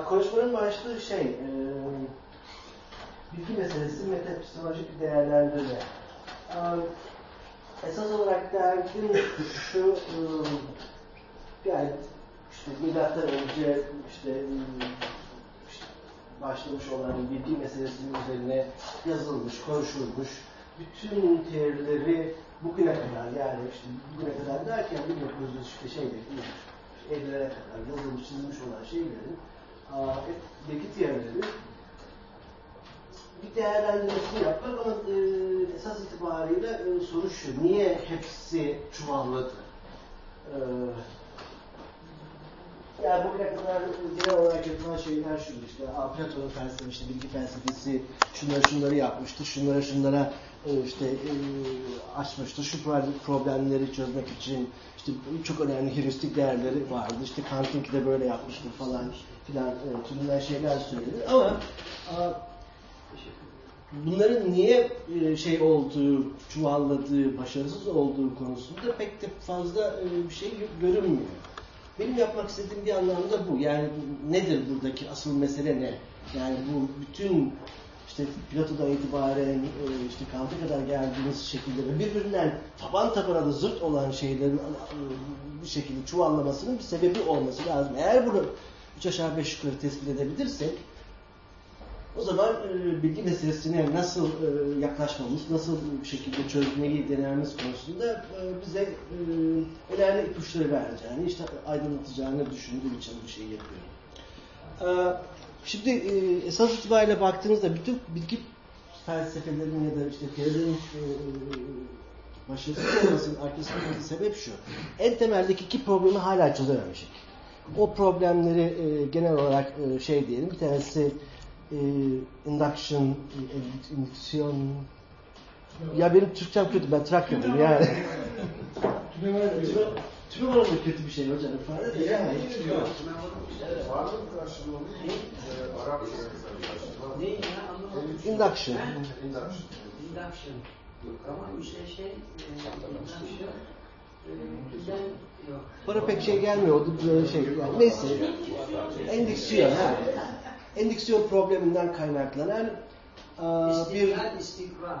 Konuşmanın başlığı şey, e, bilgi meselesi metapsikolojik değerlendirme. Esas olarak derdim şu, e, yani işte milattan önce işte, işte başlamış olan bilgi meselesinin üzerine yazılmış, konuşulmuş, bütün teorileri bugüne kadar yani işte bugüne kadar derken 1900 işte şeyde 50'lere kadar yazılmış, çizilmiş olan şeylerin bilgi teorileri bir değerlendirmesini yapmak ama e, esas itibariyle e, soru şu, niye hepsi çuvalladı? E, yani bugüne kadar genel olarak yapılan şeyler şu işte. Platon'un felsefesi, işte bilgi felsefesi şunları şunları yapmıştı, şunlara şunlara e, işte e, açmıştı, şu problemleri çözmek için işte çok önemli heuristik değerleri vardı. İşte Kant'ınki de böyle yapmıştır falan filan e, türünden şeyler söylenir ama bunların niye e, şey olduğu, çuvalladığı, başarısız olduğu konusunda pek de fazla e, bir şey görünmüyor. Benim yapmak istediğim bir anlamda bu. Yani nedir buradaki asıl mesele ne? Yani bu bütün işte Plato'dan itibaren e, işte Kant'a kadar geldiğimiz şekilde ve birbirinden taban tabana da zırt olan şeylerin bir şekilde çuvallamasının bir sebebi olması lazım. Eğer bunu üç aşağı beş yukarı tespit edebilirsek o zaman e, bilgi meselesine nasıl e, yaklaşmamız, nasıl bir şekilde çözmeyi denememiz konusunda e, bize e, önemli ipuçları vereceğini, işte aydınlatacağını düşündüğüm için bu şeyi yapıyorum. Şimdi esas itibariyle baktığınızda bütün bilgi felsefelerinin ya da işte teorilerin e, başarısız olmasının arkasındaki sebep şu. En temeldeki iki problemi hala çözememişik. O problemleri e, genel olarak e, şey diyelim. Bir tanesi e, induction, e, indüksiyon ya benim Türkçem kötü, ben Trakya'dım yani. Tüme var mı kötü bir şey hocam ifade de yani. Var mı karşılığı Arap Ne ya anlamadım. Induction. Induction. Induction. Yok ama işte şey, induction, ben yok. Bana pek şey gelmiyor. O şey. Yani neyse. Endüksiyon. Ha. Endüksiyon probleminden kaynaklanan aa, bir... İstikrar,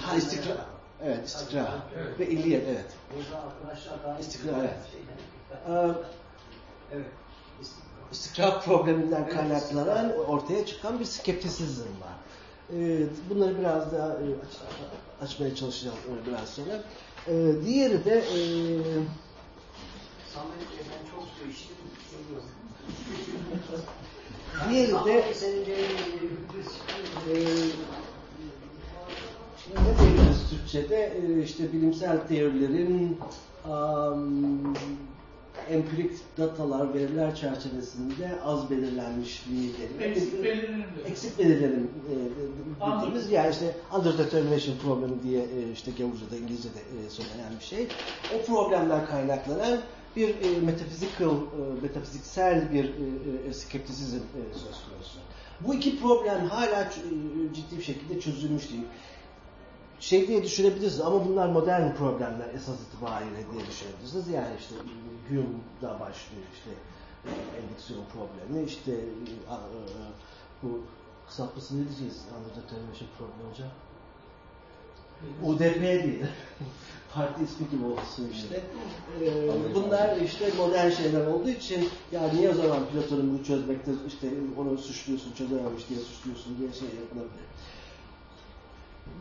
Ha istikrar. Evet istikrar. Ve illiyet evet. İstikrar, evet. şeyden- Aa, Evet. istikrar. probleminden kaynaklanan ortaya çıkan bir skeptisizm var. Ee, Bunları biraz daha e, aç- açmaya çalışacağım e, biraz sonra. Ee, Diğeri de e, diğeri de e, ne diyoruz Türkçe'de? E, işte bilimsel teorilerin am, empirik datalar, veriler çerçevesinde az belirlenmiş bir Eksik belirlenir. eksik belirlenim e, Anladım. dediğimiz yani işte underdetermination problemi diye e, işte Gavurca'da İngilizce'de e, söylenen bir şey. O problemden kaynaklanan bir e, metaphysical, e, metafiziksel bir e, e, skeptisizm e, söz konusu. Bu iki problem hala e, ciddi bir şekilde çözülmüş değil. Şey diye düşünebilirsiniz ama bunlar modern problemler esas itibariyle diye düşünebilirsiniz. Yani işte e, Hume'da başlıyor işte e, endüksiyon problemi, işte bu kısaltması ne diyeceğiz? Underdetermination problemi hocam. UDP değil. Parti ismi gibi olsun işte. Ee, bunlar işte modern şeyler olduğu için ya niye o zaman Platon'un bunu çözmekte işte onu suçluyorsun, çözememiş diye suçluyorsun diye şey yapılabilir.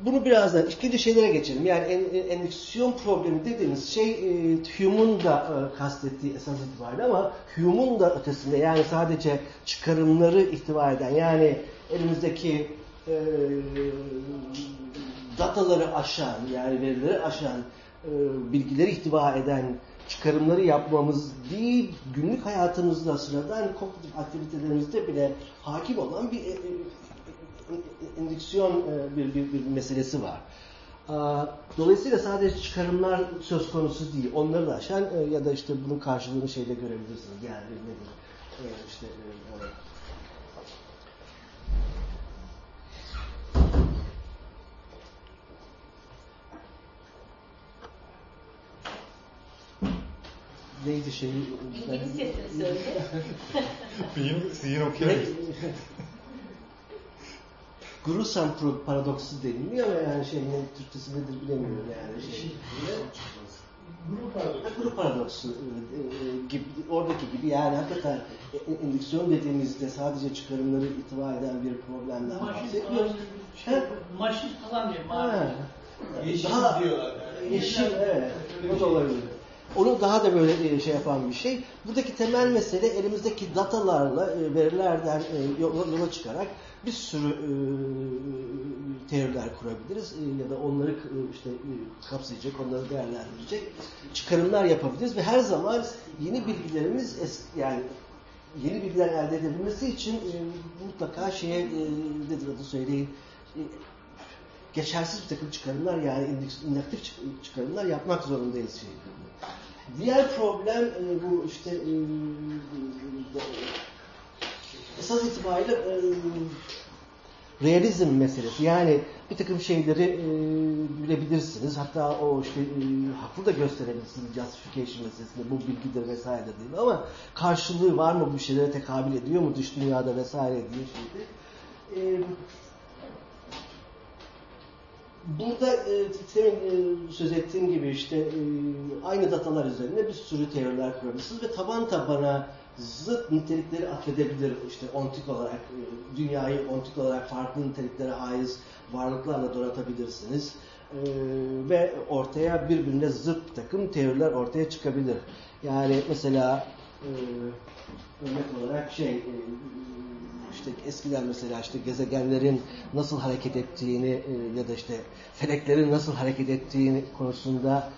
Bunu birazdan ikinci şeylere geçelim. Yani en, problemi dediğimiz şey e, Hume'un da e, kastettiği esas itibariyle ama Hume'un da ötesinde yani sadece çıkarımları ihtiva eden yani elimizdeki e, dataları aşan yani verileri aşan e, bilgileri ihtiva eden çıkarımları yapmamız değil günlük hayatımızda sıradan kognitif aktivitelerimizde bile hakim olan bir e, e, bir, bir, bir meselesi var. Dolayısıyla sadece çıkarımlar söz konusu değil. Onları da aşan e, ya da işte bunun karşılığını şeyde görebilirsiniz. Yani nedir? E, işte neydi şeyi? İngilizcesini söyle. Beyin, zihin okuyamayız. Pro- paradoksu deniliyor ama yani şey ne Türkçesi nedir bilemiyorum yani. Şey, Grup Ha, paradoksu. grup paradoksu e, e, gibi, oradaki gibi yani hakikaten e, e, indüksiyon dediğimizde sadece çıkarımları itibar eden bir problemden falan, şey, maşin falan diyor. Yeşil Daha- diyorlar yani. Yeşil, evet. O da olabilir. Onu daha da böyle şey yapan bir şey. Buradaki temel mesele elimizdeki datalarla, verilerden yola çıkarak bir sürü e, teoriler kurabiliriz e, ya da onları e, işte e, kapsayacak, onları değerlendirecek çıkarımlar yapabiliriz ve her zaman yeni bilgilerimiz es- yani yeni bilgiler elde edebilmesi için e, mutlaka şeye e, nedir adı söyleyin e, geçersiz bir takım çıkarımlar yani inaktif çık- çıkarımlar yapmak zorundayız. Diğer problem e, bu işte e, esas itibariyle e, realizm meselesi. Yani bir takım şeyleri e, bilebilirsiniz. Hatta o işte e, haklı da gösterebilirsiniz justification meselesinde. Bu bilgidir vesaire değil ama karşılığı var mı bu şeylere tekabül ediyor mu dış dünyada vesaire diye şeydi. E, Burada e, senin e, söz ettiğin gibi işte e, aynı datalar üzerine bir sürü teoriler kurabilirsiniz ve taban tabana zıt nitelikleri atfedebilir. İşte ontik olarak, e, dünyayı ontik olarak farklı niteliklere haiz varlıklarla donatabilirsiniz. E, ve ortaya birbirine zıt takım teoriler ortaya çıkabilir. Yani mesela e, örnek olarak şey e, işte eskiden mesela işte gezegenlerin nasıl hareket ettiğini e, ya da işte feleklerin nasıl hareket ettiğini konusunda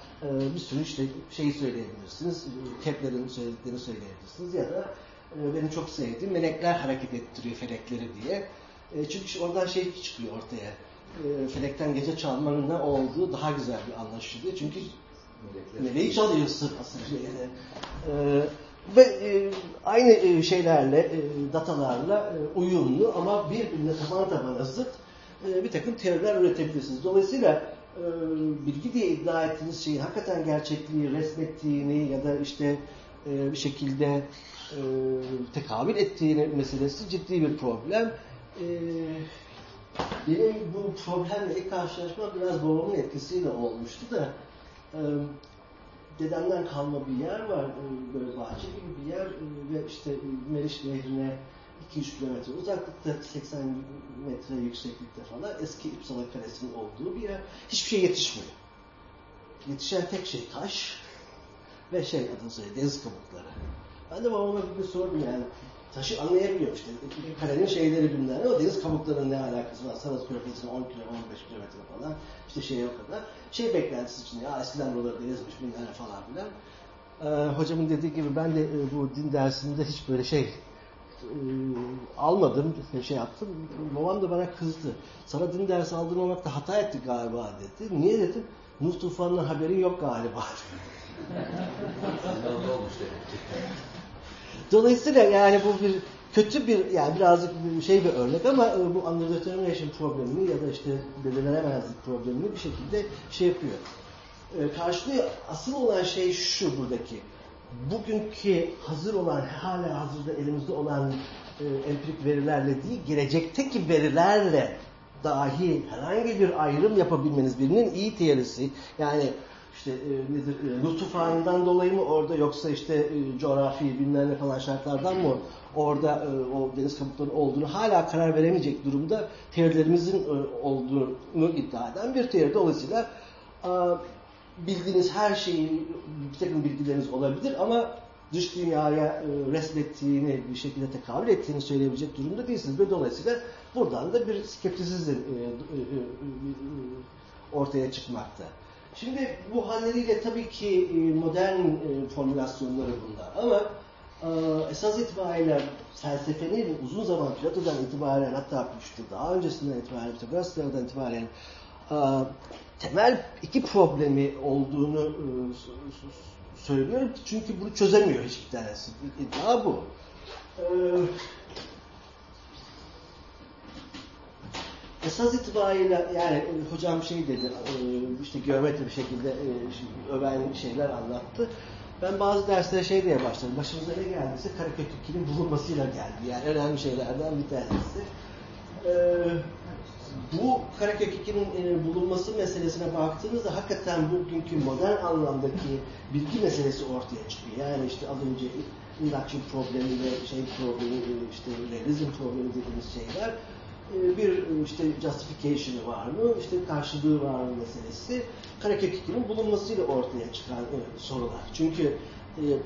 bir sürü işte şeyi söyleyebilirsiniz. Kepler'in söylediklerini söyleyebilirsiniz ya da e, benim çok sevdiğim melekler hareket ettiriyor felekleri diye. E, çünkü oradan şey çıkıyor ortaya. E, felekten gece çalmanın ne olduğu daha güzel bir anlaşılıyor. Çünkü meleği çalıyorsun aslında. Yani. E, ve e, aynı e, şeylerle, e, datalarla e, uyumlu ama birbirine taban tabana zıt e, bir takım teoriler üretebilirsiniz. Dolayısıyla e, bilgi diye iddia ettiğiniz şeyin hakikaten gerçekliği resmettiğini ya da işte e, bir şekilde e, tekabül ettiğini meselesi ciddi bir problem. E, benim bu problemle ilk karşılaşma biraz babamın etkisiyle olmuştu da e, dedemden kalma bir yer var, e, böyle bahçe gibi bir yer e, ve işte Meriç Nehri'ne 2-3 kilometre uzaklıkta, 80 metre yükseklikte falan eski İpsala Kalesi'nin olduğu bir yer. Hiçbir şey yetişmiyor. Yetişen tek şey taş ve şey adını söyle deniz kabukları. Ben de babama bir sordum yani taşı anlayabiliyorum işte kalenin şeyleri bilmem ama deniz kabuklarının ne alakası var? Saras Körfezi'ne 10 kilo 15 kilometre falan işte şey o kadar. Şey beklentisi için ya eskiden buraları denizmiş bilmem falan filan. Ee, hocamın dediği gibi ben de e, bu din dersinde hiç böyle şey almadım, şey yaptım. Babam da bana kızdı. Sana din dersi aldırmamakta hata ettik galiba dedi. Niye dedim? Nuh tufanından haberin yok galiba. Dolayısıyla yani bu bir kötü bir yani birazcık bir şey bir örnek ama e, bu underdetermination problemini ya da işte belirlenemezlik problemini bir şekilde şey yapıyor. E, karşılıyor asıl olan şey şu buradaki. Bugünkü hazır olan, hala hazırda elimizde olan e, empirik verilerle değil, gelecekteki verilerle dahi herhangi bir ayrım yapabilmeniz birinin iyi teorisi. Yani işte e, nedir, e, tufanından dolayı mı orada yoksa işte e, coğrafi bilmem ne falan şartlardan mı orada e, o deniz kabuklarının olduğunu hala karar veremeyecek durumda teorilerimizin e, olduğunu iddia eden bir teori. Dolayısıyla e, bildiğiniz her şeyi, bir takım bilgileriniz olabilir ama dış dünyaya e, resmettiğini, bir şekilde tekabül ettiğini söyleyebilecek durumda değilsiniz. Ve dolayısıyla buradan da bir skeptisizm e, e, ortaya çıkmakta. Şimdi bu halleriyle tabii ki modern formülasyonları bunlar ama esas itibariyle felsefenin uzun zaman Plato'dan itibaren hatta işte daha öncesinden itibaren Pitagoras'tan itibaren temel iki problemi olduğunu e, söylüyorum çünkü bunu çözemiyor hiçbir tanesi. İddia bu. E, Esas itibariyle yani hocam şey dedi, e, işte geometri bir şekilde e, şey, öven şeyler anlattı. Ben bazı derslere şey diye başladım. Başımıza ne geldiyse Karakök 2'nin bulunmasıyla geldi. Yani önemli şeylerden bir tanesi. Ee, bu Karakök 2'nin e, bulunması meselesine baktığımızda hakikaten bugünkü modern anlamdaki bilgi meselesi ortaya çıkıyor. Yani işte az önce induction problemi ve şey problemi, e, işte realizm problemi dediğimiz şeyler e, bir e, işte justification'ı var mı, işte karşılığı var mı meselesi Karakök 2'nin bulunmasıyla ortaya çıkan e, sorular. Çünkü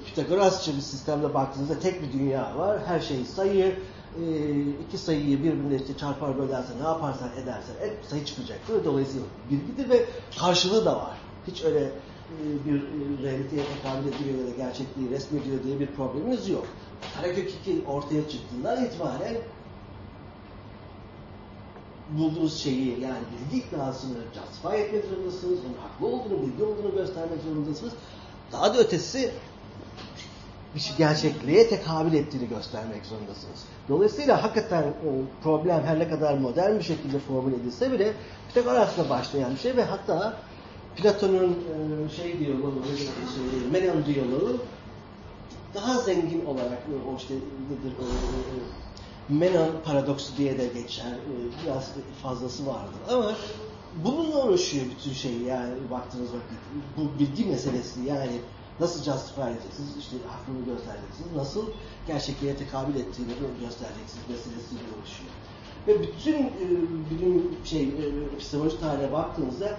Pitagorasçı bir sistemde baktığınızda tek bir dünya var. Her şey sayı. E, iki sayıyı birbirine işte çarpar bölersen ne yaparsan edersen et sayı çıkacaktır. Dolayısıyla bilgidir ve karşılığı da var. Hiç öyle e, bir e, realiteye tekabül ediyor ya da gerçekliği resmediyor diye bir problemimiz yok. Karakök 2 ortaya çıktığından itibaren bulduğunuz şeyi yani bilgi iknasını justify etmek zorundasınız. Onun haklı olduğunu, bilgi olduğunu göstermek zorundasınız. Daha da ötesi bir şey gerçekliğe tekabül ettiğini göstermek zorundasınız. Dolayısıyla hakikaten e, problem her ne kadar modern bir şekilde formüle edilse bile Pitagoras'la başlayan bir şey ve hatta Platon'un e, şey diyaloğu, Menon diyaloğu daha zengin olarak e, o işte nedir o, Menon paradoksu diye de geçer. E, Biraz fazlası vardır ama bununla uğraşıyor bütün şey yani baktığınız vakit. Bu bilgi meselesi yani nasıl justify edeceksiniz, işte hakkını göstereceksiniz, nasıl gerçekliğe tekabül ettiğini göstereceksiniz meselesiyle uğraşıyor. Ve bütün e, bilim şey e, epistemoloji tarihine baktığınızda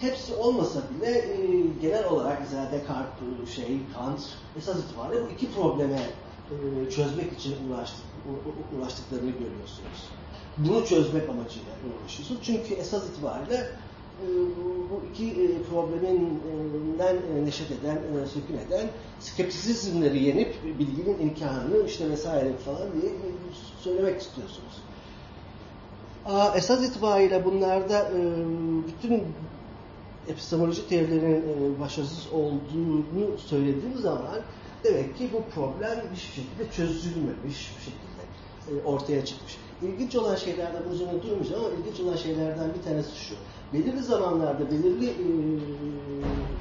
hepsi olmasa bile e, genel olarak mesela Descartes, şey, Kant esas itibariyle bu iki probleme e, çözmek için uğraştık, uğraştıklarını görüyorsunuz. Bunu çözmek amacıyla uğraşıyorsunuz. Çünkü esas itibariyle bu iki e, probleminden e, neşet eden, e, sökün eden skeptisizmleri yenip bilginin imkanını işte vesaire falan diye e, söylemek istiyorsunuz. Esas itibariyle bunlarda e, bütün epistemoloji teorilerinin e, başarısız olduğunu söylediğim zaman demek ki bu problem hiçbir şekilde çözülmemiş bir şekilde e, ortaya çıkmış. İlginç olan şeylerden bu üzerine durmayacağım ama ilginç olan şeylerden bir tanesi şu. Belirli zamanlarda belirli e,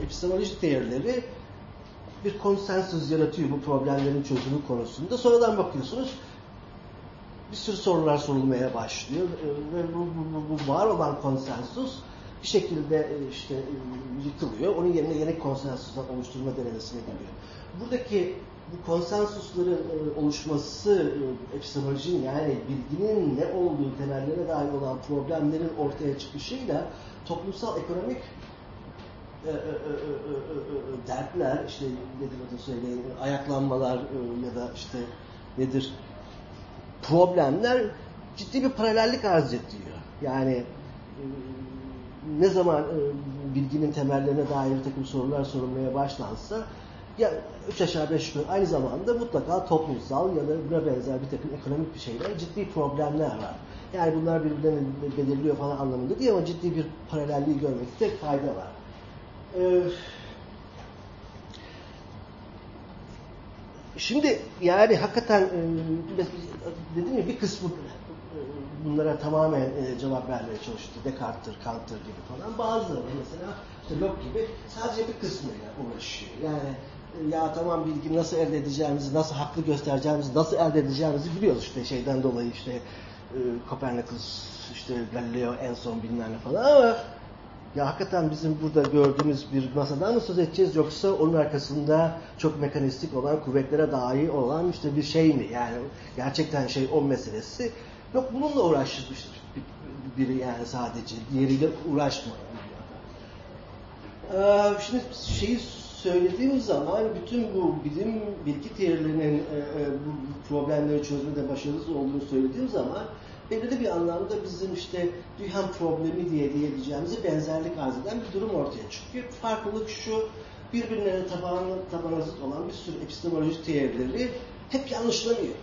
epistemoloji teorileri bir konsensus yaratıyor bu problemlerin çözümü konusunda. Sonradan bakıyorsunuz bir sürü sorular sorulmaya başlıyor ve bu, bu, bu var olan konsensus bir şekilde işte yıkılıyor. Onun yerine yeni konsensuslar oluşturma denemesine giriyor. Buradaki bu konsensusların e, oluşması e, epistemolojinin yani bilginin ne olduğu temellerine dair olan problemlerin ortaya çıkışıyla toplumsal ekonomik e, e, dertler, işte nedir adı söyleyin, ayaklanmalar ya da işte nedir problemler ciddi bir paralellik arz ediyor. Yani ne zaman bilginin temellerine dair takım sorular sorulmaya başlansa ya üç aşağı beş yukarı aynı zamanda mutlaka toplumsal ya da buna benzer bir takım ekonomik bir şeyler ciddi problemler var. Yani bunlar birbirlerini belirliyor falan anlamında değil ama ciddi bir paralelliği görmekte fayda var. Ee, Şimdi yani hakikaten e, dediğim gibi bir kısmı e, bunlara tamamen e, cevap vermeye çalıştı. Descartes'tir, Kant'tır gibi falan. Bazıları mesela işte Locke gibi sadece bir kısmıyla uğraşıyor. Yani ya tamam bilgi nasıl elde edeceğimizi, nasıl haklı göstereceğimizi, nasıl elde edeceğimizi biliyoruz işte şeyden dolayı işte e, Copernicus, işte Galileo en son bilmem falan ama ya hakikaten bizim burada gördüğümüz bir masadan mı söz edeceğiz yoksa onun arkasında çok mekanistik olan kuvvetlere dair olan işte bir şey mi? Yani gerçekten şey o meselesi. Yok bununla uğraşmış biri yani sadece. Diğeriyle uğraşmıyor. Ee, şimdi şeyi söylediğim zaman bütün bu bilim bilgi teorilerinin e, e, bu problemleri çözmede başarısız olduğunu söylediğim zaman belirli bir anlamda bizim işte Duhem problemi diye diyebileceğimize benzerlik arz eden bir durum ortaya çıkıyor. Farklılık şu, birbirlerine tabanı, tabana zıt olan bir sürü epistemolojik teorileri hep yanlışlanıyor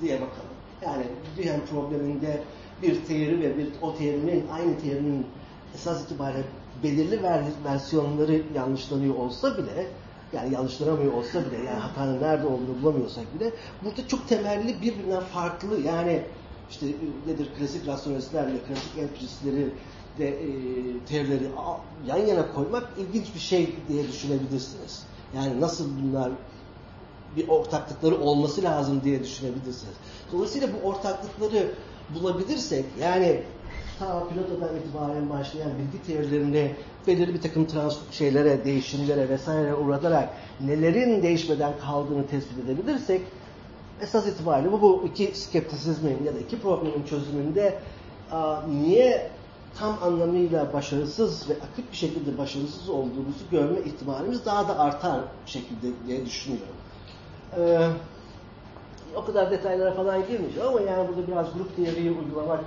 diye bakalım. Yani Duhem probleminde bir teori ve bir o teorinin aynı teorinin esas itibariyle belirli versiyonları yanlışlanıyor olsa bile yani yanlışlanamıyor olsa bile yani hatanın nerede olduğunu bulamıyorsak bile burada çok temelli birbirinden farklı yani işte nedir klasik rasyonelistlerle klasik empiristleri de e, teorileri yan yana koymak ilginç bir şey diye düşünebilirsiniz. Yani nasıl bunlar bir ortaklıkları olması lazım diye düşünebilirsiniz. Dolayısıyla bu ortaklıkları bulabilirsek yani ta Plato'dan itibaren başlayan bilgi teorilerini belirli bir takım trans şeylere, değişimlere vesaire uğratarak nelerin değişmeden kaldığını tespit edebilirsek esas itibariyle bu, bu iki skeptisizmin ya da iki problemin çözümünde a, niye tam anlamıyla başarısız ve akut bir şekilde başarısız olduğumuzu görme ihtimalimiz daha da artar şekilde diye düşünüyorum. Ee, o kadar detaylara falan girmeyeceğim ama yani burada biraz grup teoriyi uygulamak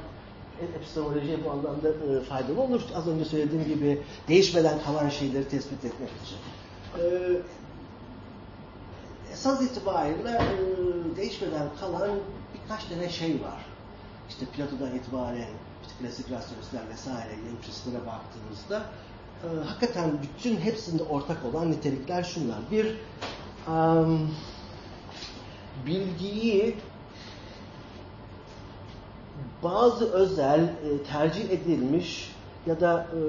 e- epistemolojiye bu anlamda e, faydalı olur. Az önce söylediğim gibi değişmeden kalan şeyleri tespit etmek için. Ee, esas itibariyle e, değişmeden kalan birkaç tane şey var. İşte Plato'dan itibaren işte klasik rasyonistler vesaire empiristlere baktığımızda e, hakikaten bütün hepsinde ortak olan nitelikler şunlar. Bir, um, bilgiyi bazı özel, e, tercih edilmiş ya da e,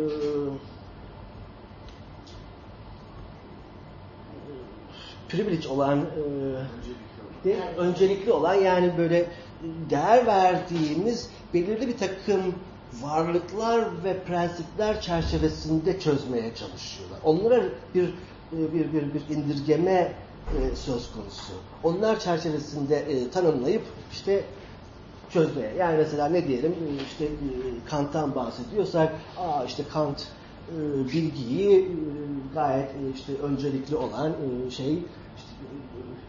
privilege olan e, de- öncelikli olan yani böyle değer verdiğimiz belirli bir takım varlıklar ve prensipler çerçevesinde çözmeye çalışıyorlar. Onlara bir bir bir, bir indirgeme e, söz konusu. Onlar çerçevesinde e, tanımlayıp işte çözmeye. Yani mesela ne diyelim e, işte e, Kant'tan bahsediyorsak aa işte Kant e, bilgiyi gayet işte öncelikli olan şey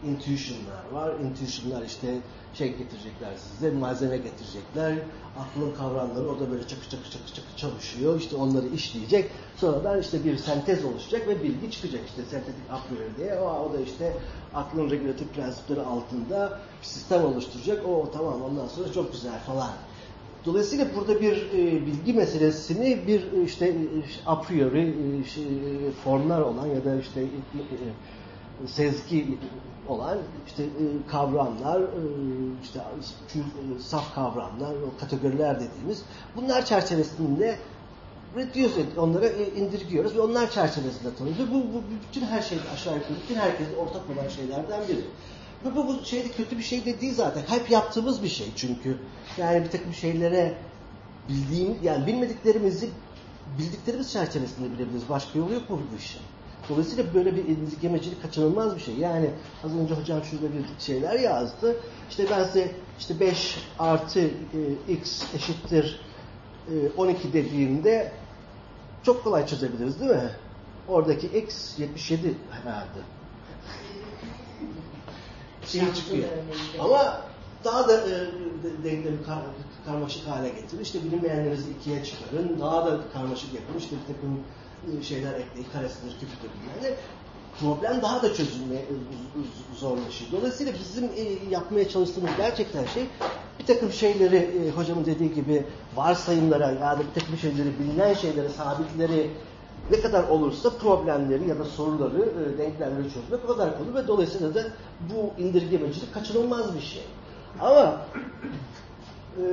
intuition'lar var. Intuition'lar işte şey getirecekler size, malzeme getirecekler. Aklın kavramları o da böyle çakı çakı çakı çakı çalışıyor. İşte onları işleyecek. Sonradan işte bir sentez oluşacak ve bilgi çıkacak işte sentetik a priori diye. O, o da işte aklın regülatif prensipleri altında bir sistem oluşturacak. O tamam ondan sonra çok güzel falan. Dolayısıyla burada bir e, bilgi meselesini bir e, işte e, a priori e, şey, e, formlar olan ya da işte e, e, sezgi olan işte e, kavramlar, e, işte e, saf kavramlar, kategoriler dediğimiz bunlar çerçevesinde reduce onlara indirgiyoruz ve onlar çerçevesinde tanıyoruz. Bu, bu bütün her şeyde aşağı yukarı, bütün herkesin ortak olan şeylerden biri. Bu, bu, bu şeyde kötü bir şey de değil zaten. Hep yaptığımız bir şey çünkü. Yani bir takım şeylere bildiğim, yani bilmediklerimizi bildiklerimiz çerçevesinde bilebiliriz. Başka yolu yok mu bu işin? Dolayısıyla böyle bir indirgemecilik kaçınılmaz bir şey. Yani az önce hocam şurada bir şeyler yazdı. İşte ben size işte 5 artı e, x eşittir e, 12 dediğimde çok kolay çözebiliriz değil mi? Oradaki x 77 herhalde. Şey çıkıyor. Ama daha da e, de- denklemi kar, karmaşık hale getirin. İşte bilinmeyenlerinizi ikiye çıkarın. Daha da karmaşık yapın. İşte bir takım şeyler ekleyin. Karesidir, küpüdür yani. Problem daha da çözülmeye e, zorlaşıyor. Dolayısıyla bizim e, yapmaya çalıştığımız gerçekten şey bir takım şeyleri e, hocamın dediği gibi varsayımlara ya da bir takım şeyleri bilinen şeyleri, sabitleri ne kadar olursa problemleri ya da soruları, denklemleri çözmek o kadar kolay ve dolayısıyla da bu indirgemecilik kaçınılmaz bir şey. Ama e,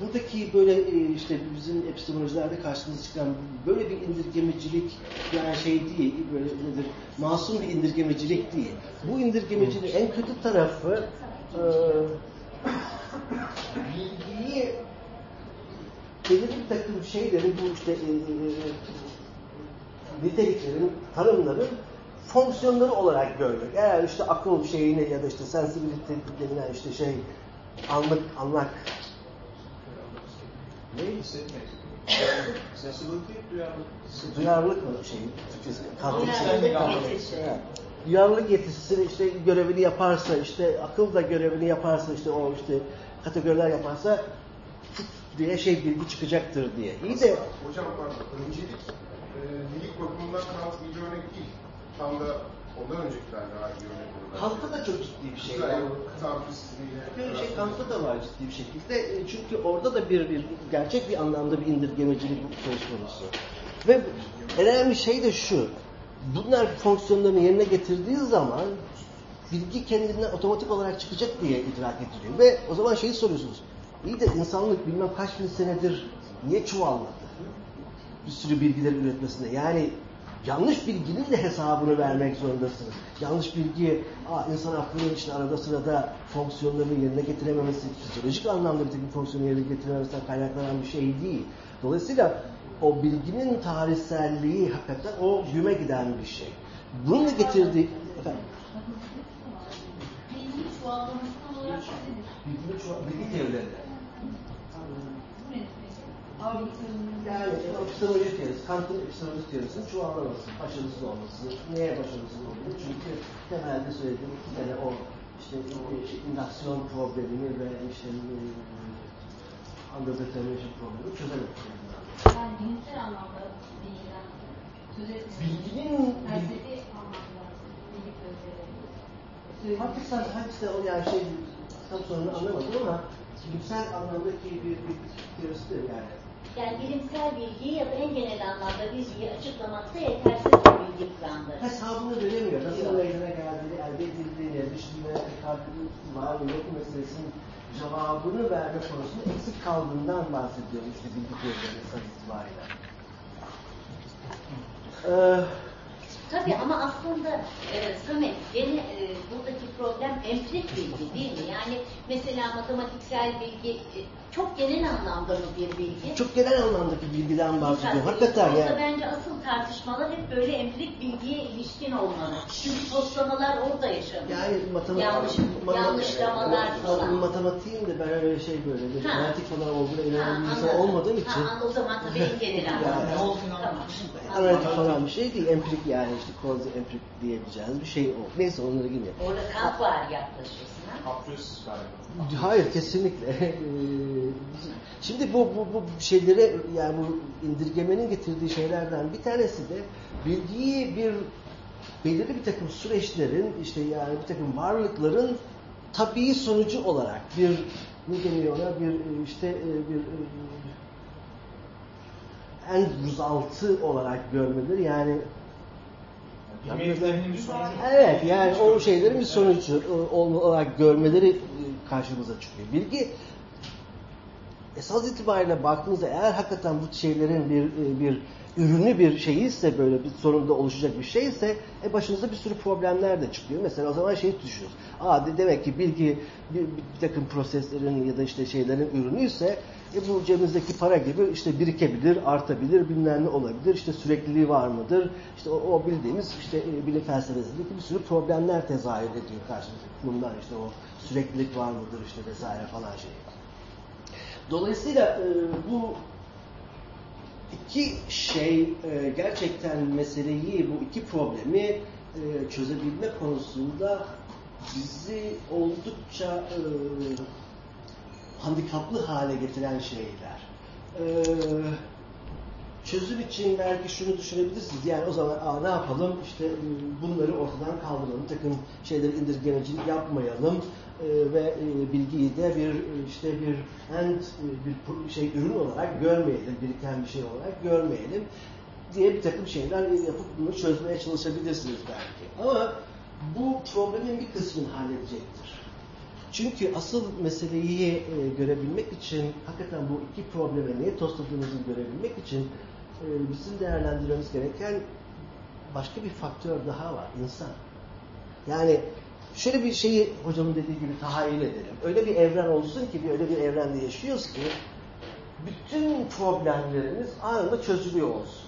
buradaki böyle e, işte bizim epistemolojilerde karşımıza çıkan böyle bir indirgemecilik yani şey değil, böyle nedir, masum bir indirgemecilik değil. Bu indirgemeciliğin en kötü tarafı e, bilgiyi belirli bir takım şeyleri bu işte e, e, niteliklerin, tanımların fonksiyonları olarak görmek. Eğer işte akıl şeyine ya da işte sensibility denilen işte şey anlık, anlak ne? Sensibility, duyarlılık. Duyarlılık mı şey? Türkçesi? Kavram Duyarlılık şey. yetisini işte görevini yaparsa, işte akıl da görevini yaparsa, işte o işte kategoriler yaparsa diye şey bilgi çıkacaktır diye. İyi de Hocam pardon, öncelik, e, lilik bakımından Kant iyi bir örnek değil. Tam da ondan öncekiler daha iyi örnek olur. Kant'ta da çok ciddi bir şey. Böyle şey Kant'ta da var ciddi bir şekilde. E, Çünkü orada da bir, bir gerçek bir anlamda bir indirgemecilik söz konusu. Ve önemli şey de şu. Bunlar fonksiyonlarını yerine getirdiği zaman bilgi kendinden otomatik olarak çıkacak diye idrak ediliyor. Ve o zaman şeyi soruyorsunuz. İyi de insanlık bilmem kaç bin senedir niye çuvalladı? Bir sürü bilgileri üretmesinde. Yani yanlış bilginin de hesabını vermek zorundasınız. Yanlış bilgi aa, insan aklının işte arada sırada fonksiyonlarını yerine getirememesi, fizyolojik anlamda bir takım fonksiyonu yerine getirememesinden kaynaklanan bir şey değil. Dolayısıyla o bilginin tarihselliği hakikaten o güme giden bir şey. Bunun da getirdiği... Efendim? Bilgi çuvallamasından olarak? Bilgi, bilgi teorilerinde. Epistemoloji teorisi, Kant'ın epistemoloji teorisinin çuvallaması, başarısız olması, neye başarısız olduğu çünkü temelde söylediğim iki tane o işte e, indüksiyon problemini ve işte e, underdetermination problemini çözemedik. Yani bilimsel anlamda bilgiden söz etmiyoruz. Bilginin Felsefi anlamda bilgi sözleri. Hakikaten hangisi o yani şey tam sorunu anlamadım ama bilimsel anlamdaki bir, bir teorisidir yani. Yani bilimsel bilgiyi ya da en genel anlamda bilgiyi açıklamakta yetersiz bir bilgi kuramları. hesabını veremiyor. Nasıl meydana geldiğini, elde edildiğini, dışında kartının var mı yok meselesinin cevabını verme konusunda eksik kaldığından bahsediyorum işte bilgi teorilerinin esas itibariyle. Ee, Tabii ama aslında e, Samet gene e, buradaki problem empirik bilgi değil mi? Yani mesela matematiksel bilgi e, çok genel anlamda mı bir bilgi? çok genel anlamdaki bilgiden bahsediyorum. Tabii, Hakikaten orada yani. bence asıl tartışmalar hep böyle empirik bilgiye ilişkin olmalı. Çünkü toplamalar orada yaşanıyor. Yani matematik, Yanlış, ma- yanlışlamalar ma- falan. Matematiğin de ben öyle şey böyle, Ha. analitik falan olduğuna inanan bir insan olmadığım için Ha, o zaman tabii en genel Yani- anlamda. Ne olduğunu Tamam. analitik falan bir şey değil. Empirik yani işte quasi empirik diyebileceğiniz bir şey o. Neyse onlara girmeyelim. Orada Kant var yaklaşıyorsun galiba. Hayır kesinlikle. Ee, Şimdi bu, bu, bu şeylere yani bu indirgemenin getirdiği şeylerden bir tanesi de bilgiyi bir belirli bir takım süreçlerin işte yani bir takım varlıkların tabii sonucu olarak bir ne deniyor ona bir e, işte e, bir e, end result'ı olarak görmeleri yani. Evet yani o şeylerin bir olma- olarak görmeleri e, karşımıza çıkıyor. Bilgi esas itibariyle baktığınızda eğer hakikaten bu şeylerin bir e, bir ürünü bir şeyiyse böyle bir sorunda oluşacak bir şeyse e başınıza bir sürü problemler de çıkıyor. Mesela o zaman şey düşünüyoruz. Aa de- demek ki bilgi bir, bir takım proseslerin ya da işte şeylerin ürünüyse e bu cebimizdeki para gibi işte birikebilir, artabilir, bilmem ne olabilir, işte sürekliliği var mıdır? İşte o, o bildiğimiz işte e, bilim felsefesindeki bir sürü problemler tezahür ediyor karşımıza. Bunlar işte o süreklilik var mıdır işte vesaire falan şey. Dolayısıyla e, bu iki şey e, gerçekten meseleyi, bu iki problemi e, çözebilme konusunda bizi oldukça e, handikaplı hale getiren şeyler. E, çözüm için belki şunu düşünebilirsiniz. Yani o zaman Aa, ne yapalım? İşte e, bunları ortadan kaldıralım. Takım şeyleri indirgemecilik yapmayalım. E, ve e, bilgiyi de bir e, işte bir end bir şey ürün olarak görmeyelim. Biriken bir şey olarak görmeyelim diye bir takım şeyler yapıp bunu çözmeye çalışabilirsiniz belki. Ama bu problemin bir kısmını halledecektir. Çünkü asıl meseleyi görebilmek için, hakikaten bu iki probleme niye tosladığımızı görebilmek için bizim değerlendirmemiz gereken başka bir faktör daha var, insan. Yani şöyle bir şeyi hocamın dediği gibi tahayyül edelim. Öyle bir evren olsun ki, bir öyle bir evrende yaşıyoruz ki bütün problemlerimiz anında çözülüyor olsun.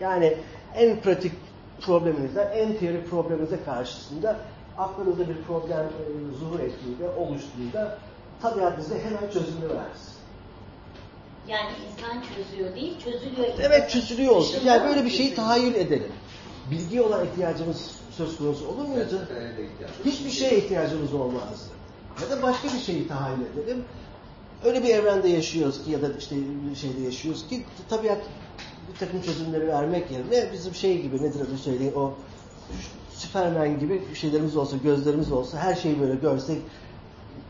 Yani en pratik probleminizden en teorik probleminize karşısında aklınızda bir problem e, zuhur ettiğinde, oluştuğunda tabiatınızda hemen çözümünü versin. Yani insan çözüyor değil, çözülüyor. Evet çözülüyor olsun. Yani böyle bir şeyi tahayyül edelim. Bilgi olan ihtiyacımız söz konusu olur muydu? Hiçbir şeye ihtiyacımız olmazdı. Ya da başka bir şeyi tahayyül edelim. Öyle bir evrende yaşıyoruz ki ya da işte şeyde yaşıyoruz ki tabiat bir takım çözümleri vermek yerine bizim şey gibi nedir adı söyleyeyim o Süpermen gibi şeylerimiz olsa, gözlerimiz olsa, her şeyi böyle görsek,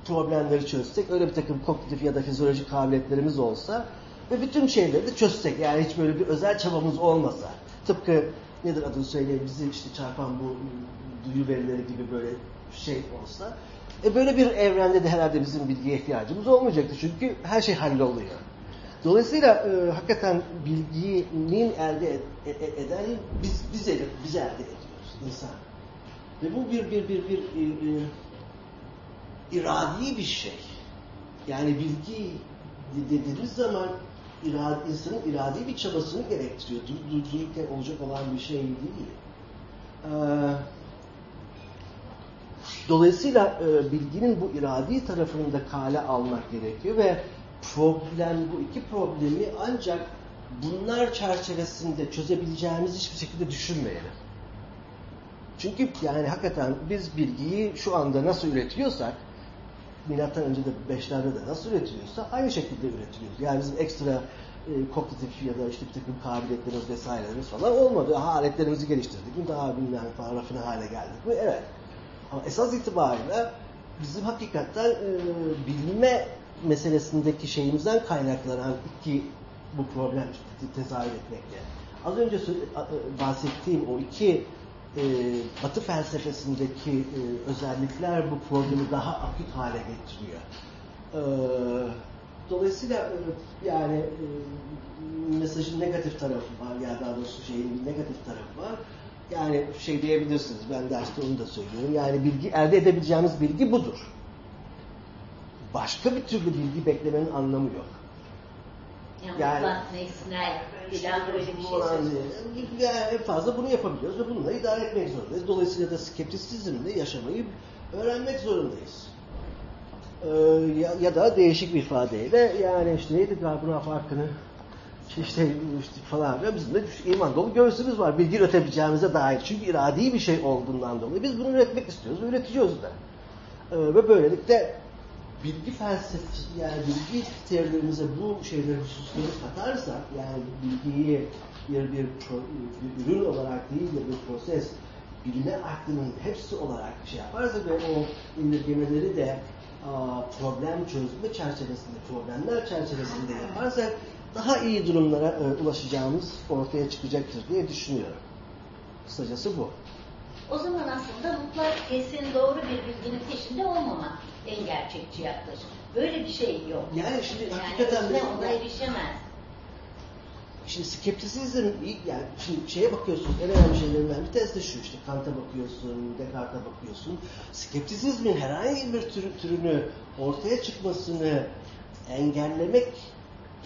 problemleri çözsek, öyle bir takım kognitif ya da fizyolojik kabiliyetlerimiz olsa ve bütün şeyleri de çözsek. Yani hiç böyle bir özel çabamız olmasa. Tıpkı nedir adını söyleyeyim, bizi işte çarpan bu duyu verileri gibi böyle şey olsa. E böyle bir evrende de herhalde bizim bilgiye ihtiyacımız olmayacaktı. Çünkü her şey halloluyor. Dolayısıyla e, hakikaten bilginin elde ed- e- e- eden biz biz elde, biz elde ediyoruz insan. Ve bu bir bir bir bir e, e, iradi bir şey. Yani bilgi dediğimiz zaman irade, insanın iradi bir çabasını gerektiriyor. Dur, durdururken olacak olan bir şey değil. Ee, dolayısıyla e, bilginin bu iradi tarafını da kale almak gerekiyor ve problem bu iki problemi ancak bunlar çerçevesinde çözebileceğimiz hiçbir şekilde düşünmeyelim. Çünkü yani hakikaten biz bilgiyi şu anda nasıl üretiyorsak milattan önce de beşlerde de nasıl üretiliyorsa aynı şekilde üretiliyoruz. Yani bizim ekstra e, kognitif ya da işte bir takım kabiliyetlerimiz vesairelerimiz falan olmadı. Ha, aletlerimizi geliştirdik mi daha bilmem falan rafine hale geldik mi? Evet. Ama esas itibariyle bizim hakikaten e, bilme meselesindeki şeyimizden kaynaklanan iki bu problem tezahür etmekte. Az önce e, bahsettiğim o iki e, Batı felsefesindeki e, özellikler bu problemi daha akut hale getiriyor. E, dolayısıyla e, yani e, mesajın negatif tarafı var, yani daha doğrusu şeyin negatif tarafı var. Yani şey diyebilirsiniz, ben derste onu da söylüyorum. Yani bilgi elde edebileceğimiz bilgi budur. Başka bir türlü bilgi beklemenin anlamı yok. Yani, Yani- böyle bir şey yani en fazla bunu yapabiliyoruz ve bununla idare etmek zorundayız. Dolayısıyla da skeptisizmle yaşamayı öğrenmek zorundayız. Ee, ya, ya da değişik bir ifadeyle yani işte neydi garbına farkını işte, işte falan filan bizim de iman dolu göğsümüz var. Bilgi üretebileceğimize dair. Çünkü iradi bir şey olduğundan dolayı biz bunu üretmek istiyoruz ve üretiyoruz da. Ee, ve böylelikle bilgi felsefesi yani bilgi teorilerimize bu şeyleri hususları katarsak yani bilgiyi bir, bir, bir ürün olarak değil de bir proses bilme aklının hepsi olarak şey yaparsak ve o indirgemeleri de aa, problem çözme çerçevesinde, problemler çerçevesinde yaparsak daha iyi durumlara e, ulaşacağımız ortaya çıkacaktır diye düşünüyorum. Kısacası bu. O zaman aslında mutlak kesin doğru bir bilginin peşinde olmamak en gerçekçi yaklaşım. Böyle bir şey yok. Yani şimdi Yani hakikaten biz- ona erişemez. Şimdi skeptisizm yani şimdi şeye bakıyorsunuz en önemli şeylerinden bir tanesi de şu işte Kant'a bakıyorsun, Descartes'e bakıyorsun. Skeptisizmin herhangi bir tür, türünü ortaya çıkmasını engellemek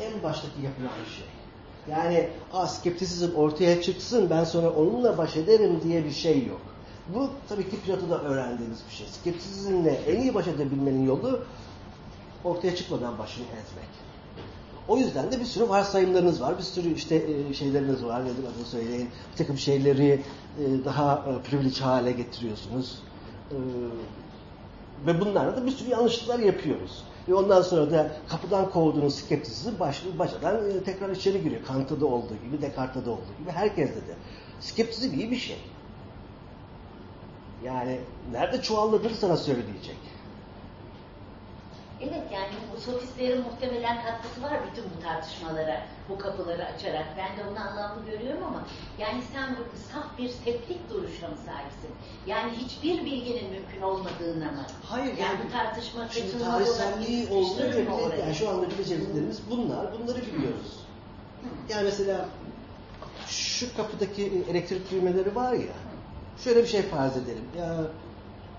en baştaki yapılan şey. Yani Aa, skeptisizm ortaya çıksın ben sonra onunla baş ederim diye bir şey yok. Bu tabii ki Platon'da öğrendiğimiz bir şey. Skeptisizmle en iyi baş edebilmenin yolu ortaya çıkmadan başını ezmek. O yüzden de bir sürü varsayımlarınız var, bir sürü işte e, şeyleriniz var, nedir adını söyleyin. Bir takım şeyleri e, daha e, privilege hale getiriyorsunuz. Ve bunlarla da bir sürü yanlışlıklar yapıyoruz. Ve ondan sonra da kapıdan kovduğunuz skeptisizm baş, başadan e, tekrar içeri giriyor. Kant'ta da olduğu gibi, Descartes'ta da olduğu gibi, herkeste de. Skeptizm iyi bir şey. Yani nerede çuvalladığını sana söyleyecek. Evet yani bu sofistlerin muhtemelen katkısı var bütün bu tartışmalara, bu kapıları açarak. Ben de onu anlamlı görüyorum ama yani sen burada saf bir septik duruşa mı sahipsin? Yani hiçbir bilginin mümkün olmadığına mı? Hayır yani, yani bu tartışma Şimdi tarihselliği olduğu oraya? yani şu anda bileceklerimiz bunlar. Bunları biliyoruz. Yani mesela şu kapıdaki elektrik düğmeleri var ya şöyle bir şey farz edelim. Ya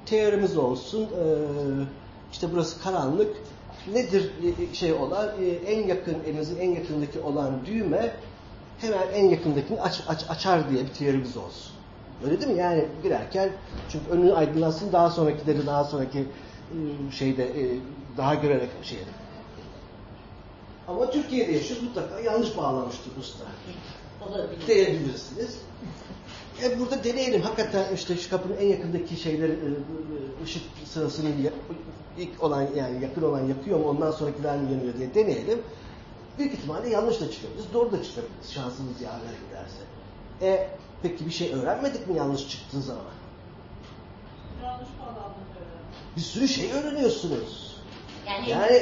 teorimiz olsun eee, işte burası karanlık nedir e, şey olan e, en yakın elimizin en yakındaki olan düğme hemen en yakındakini aç, aç, açar diye bir teorimiz olsun. Öyle değil mi? Yani girerken çünkü önünü aydınlatsın daha sonrakileri daha sonraki e, şeyde e, daha görerek şey. Ama Türkiye'de yaşıyoruz mutlaka yanlış bağlamıştır usta. Diyebilirsiniz. E burada deneyelim. Hakikaten işte şu kapının en yakındaki şeyleri e, e, ışık sırasını ilk olan yani yakın olan yakıyor mu ondan sonrakiler mi yanıyor diye deneyelim. Büyük ihtimalle yanlış da çıkabiliriz. Doğru da çıkabiliriz. Şansımız yaver giderse. E peki bir şey öğrenmedik mi yanlış çıktığı zaman? Yanlış. Bir sürü şey öğreniyorsunuz. Yani, Yani-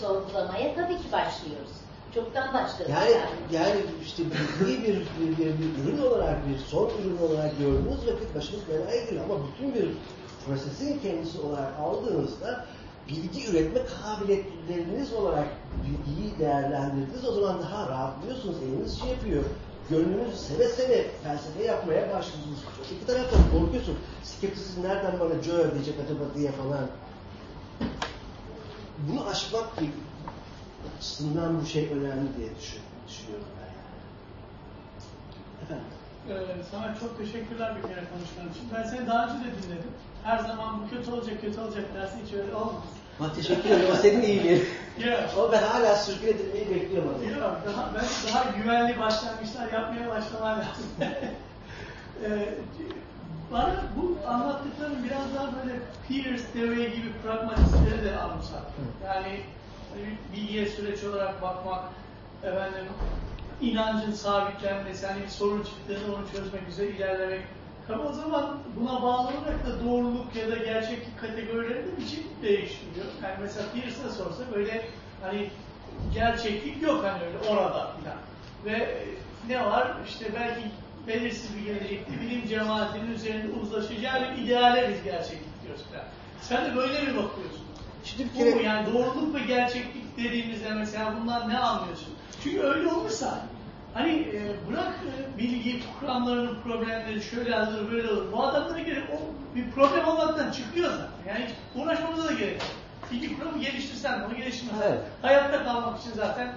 sorgulamaya tabii ki başlıyoruz. Çoktan başladık. Yani yani işte bilgiyi bir, bir, bir, bir ürün olarak, bir son ürün olarak gördüğünüz vakit başınız belaya giriyor. Ama bütün bir prosesin kendisi olarak aldığınızda bilgi üretme kabiliyetleriniz olarak bilgiyi değerlendirdiniz. O zaman daha rahatlıyorsunuz. Eliniz şey yapıyor. Gönlünüz seve seve felsefe yapmaya başlıyorsunuz. İki taraftan korkuyorsun. Skeptisizm nereden bana Joe diyecek acaba diye falan. Bunu aşmak açısından bu şey önemli diye düşün, düşünüyorum ben. Efendim? Ee, sana çok teşekkürler bir kere konuşman için. Ben seni daha önce de dinledim. Her zaman bu kötü olacak, kötü olacak dersin hiç öyle olmaz. Ha, teşekkür ederim. O senin iyiliğin. Ya, Ama ben hala sürgün edilmeyi bekliyorum. Ya daha, ben daha güvenli başlangıçlar yapmaya başlamam lazım. Ee, bana bu anlattıkların biraz daha böyle Pierce, Dewey gibi pragmatistleri de anımsar. Yani bilgiye süreç olarak bakmak, efendim, inancın sabitlenmesi, hani bir sorun çıktığında onu çözmek üzere ilerlemek. Ama o zaman buna bağlı olarak da doğruluk ya da gerçeklik kategorileri de biçim değiştiriyor. Yani mesela Pierce'e sorsa böyle hani gerçeklik yok hani öyle orada filan. Ve ne var? İşte belki belirsiz bir gelecekte bilim cemaatinin üzerinde uzlaşacağı bir ideale biz gerçeklik diyoruz filan. Sen de böyle mi bakıyorsun? Şimdi bir Bu kere mu yani doğruluk ve gerçeklik dediğimizde mesela bundan ne anlıyorsun? Çünkü öyle olursa hani e, bırak e, bilgi kuramlarının problemleri şöyle olur böyle olur. Bu adamlara göre o bir problem olmaktan çıkıyor zaten. Yani hiç uğraşmamıza da gerek yok. Bilgi kuramı geliştirsen onu geliştirmesen. Evet. Hayatta kalmak için zaten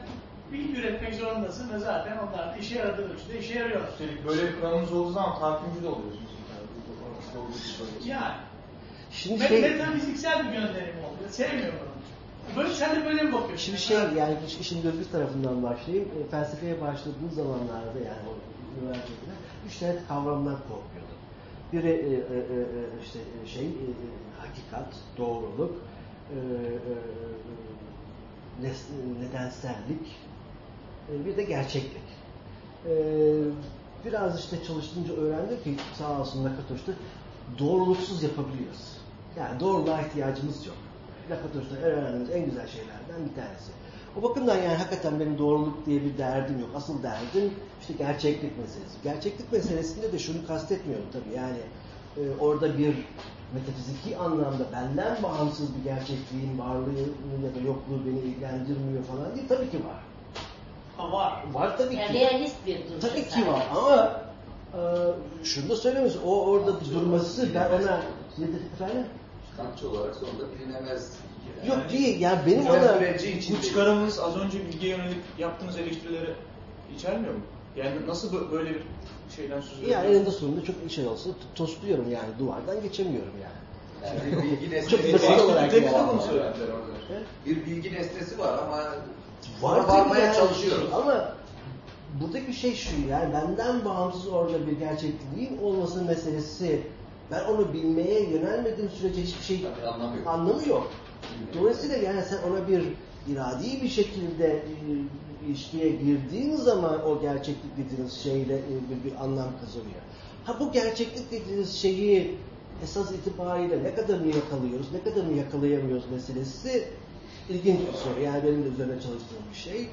bilgi üretmek zorundasın ve zaten onlar da işe yaradığı ölçüde işe yarıyorlar. Üstelik böyle bir kuramınız olduğu zaman tahkimci de oluyorsunuz. Yani Şimdi Met- şey, metafiziksel bir gönderim oluyor. Sevmiyorum onu. Böyle sen de böyle mi bakıyorsun? şimdi şey yani iş- işin bir tarafından başlayayım. E, felsefeye başladığım zamanlarda yani o üniversitede üç tane kavramdan korkuyordum. Biri e, e, e, e, işte e, şey e, e, hakikat, doğruluk, e, e, nedensellik, e, bir de gerçeklik. E, biraz işte çalıştığınca öğrendim ki sağ olsun Nakatoş'ta doğruluksuz yapabiliyoruz. Yani doğruluğa ihtiyacımız yok. Nakatoş'ta öğrendiğimiz en güzel şeylerden bir tanesi. O bakımdan yani hakikaten benim doğruluk diye bir derdim yok. Asıl derdim işte gerçeklik meselesi. Gerçeklik meselesinde de şunu kastetmiyorum tabii yani e, orada bir metafiziki anlamda benden bağımsız bir gerçekliğin varlığı ya da yokluğu beni ilgilendirmiyor falan değil. Tabii ki var. Ha, var. Var tabii Yani ki. realist bir duruş. Tabii ki var ama e, şunu da söylemiyorsun. O orada durması ben ona ne dedik efendim? Kantçı olarak sonunda bilinemez. Yok değil yani benim Güzel ona Bu çıkarımınız az önce bilgiye yönelik yaptığınız eleştirileri içermiyor mu? Yani nasıl bö- böyle bir şeyden söz yani ediyorsunuz? eninde sonunda çok şey olsa tosluyorum yani duvardan geçemiyorum yani. Yani bir bilgi Çok nesnesi basit olarak yani. bunu söylediler orada. Bir bilgi nesnesi var ama Var varmaya yani. çalışıyoruz. Ama buradaki şey şu yani benden bağımsız orada bir gerçekliğin olması meselesi ben onu bilmeye yönelmediğim sürece hiçbir şey Tabii anlamı yok. anlamı yok. Dolayısıyla yani sen ona bir iradi bir şekilde e, ilişkiye girdiğin zaman o gerçeklik dediğiniz şeyle e, bir, bir anlam kazanıyor. Ha bu gerçeklik dediğiniz şeyi esas itibariyle ne kadarını yakalıyoruz, ne kadarını yakalayamıyoruz meselesi ilginç bir soru. Yani benim de üzerine çalıştığım bir şey.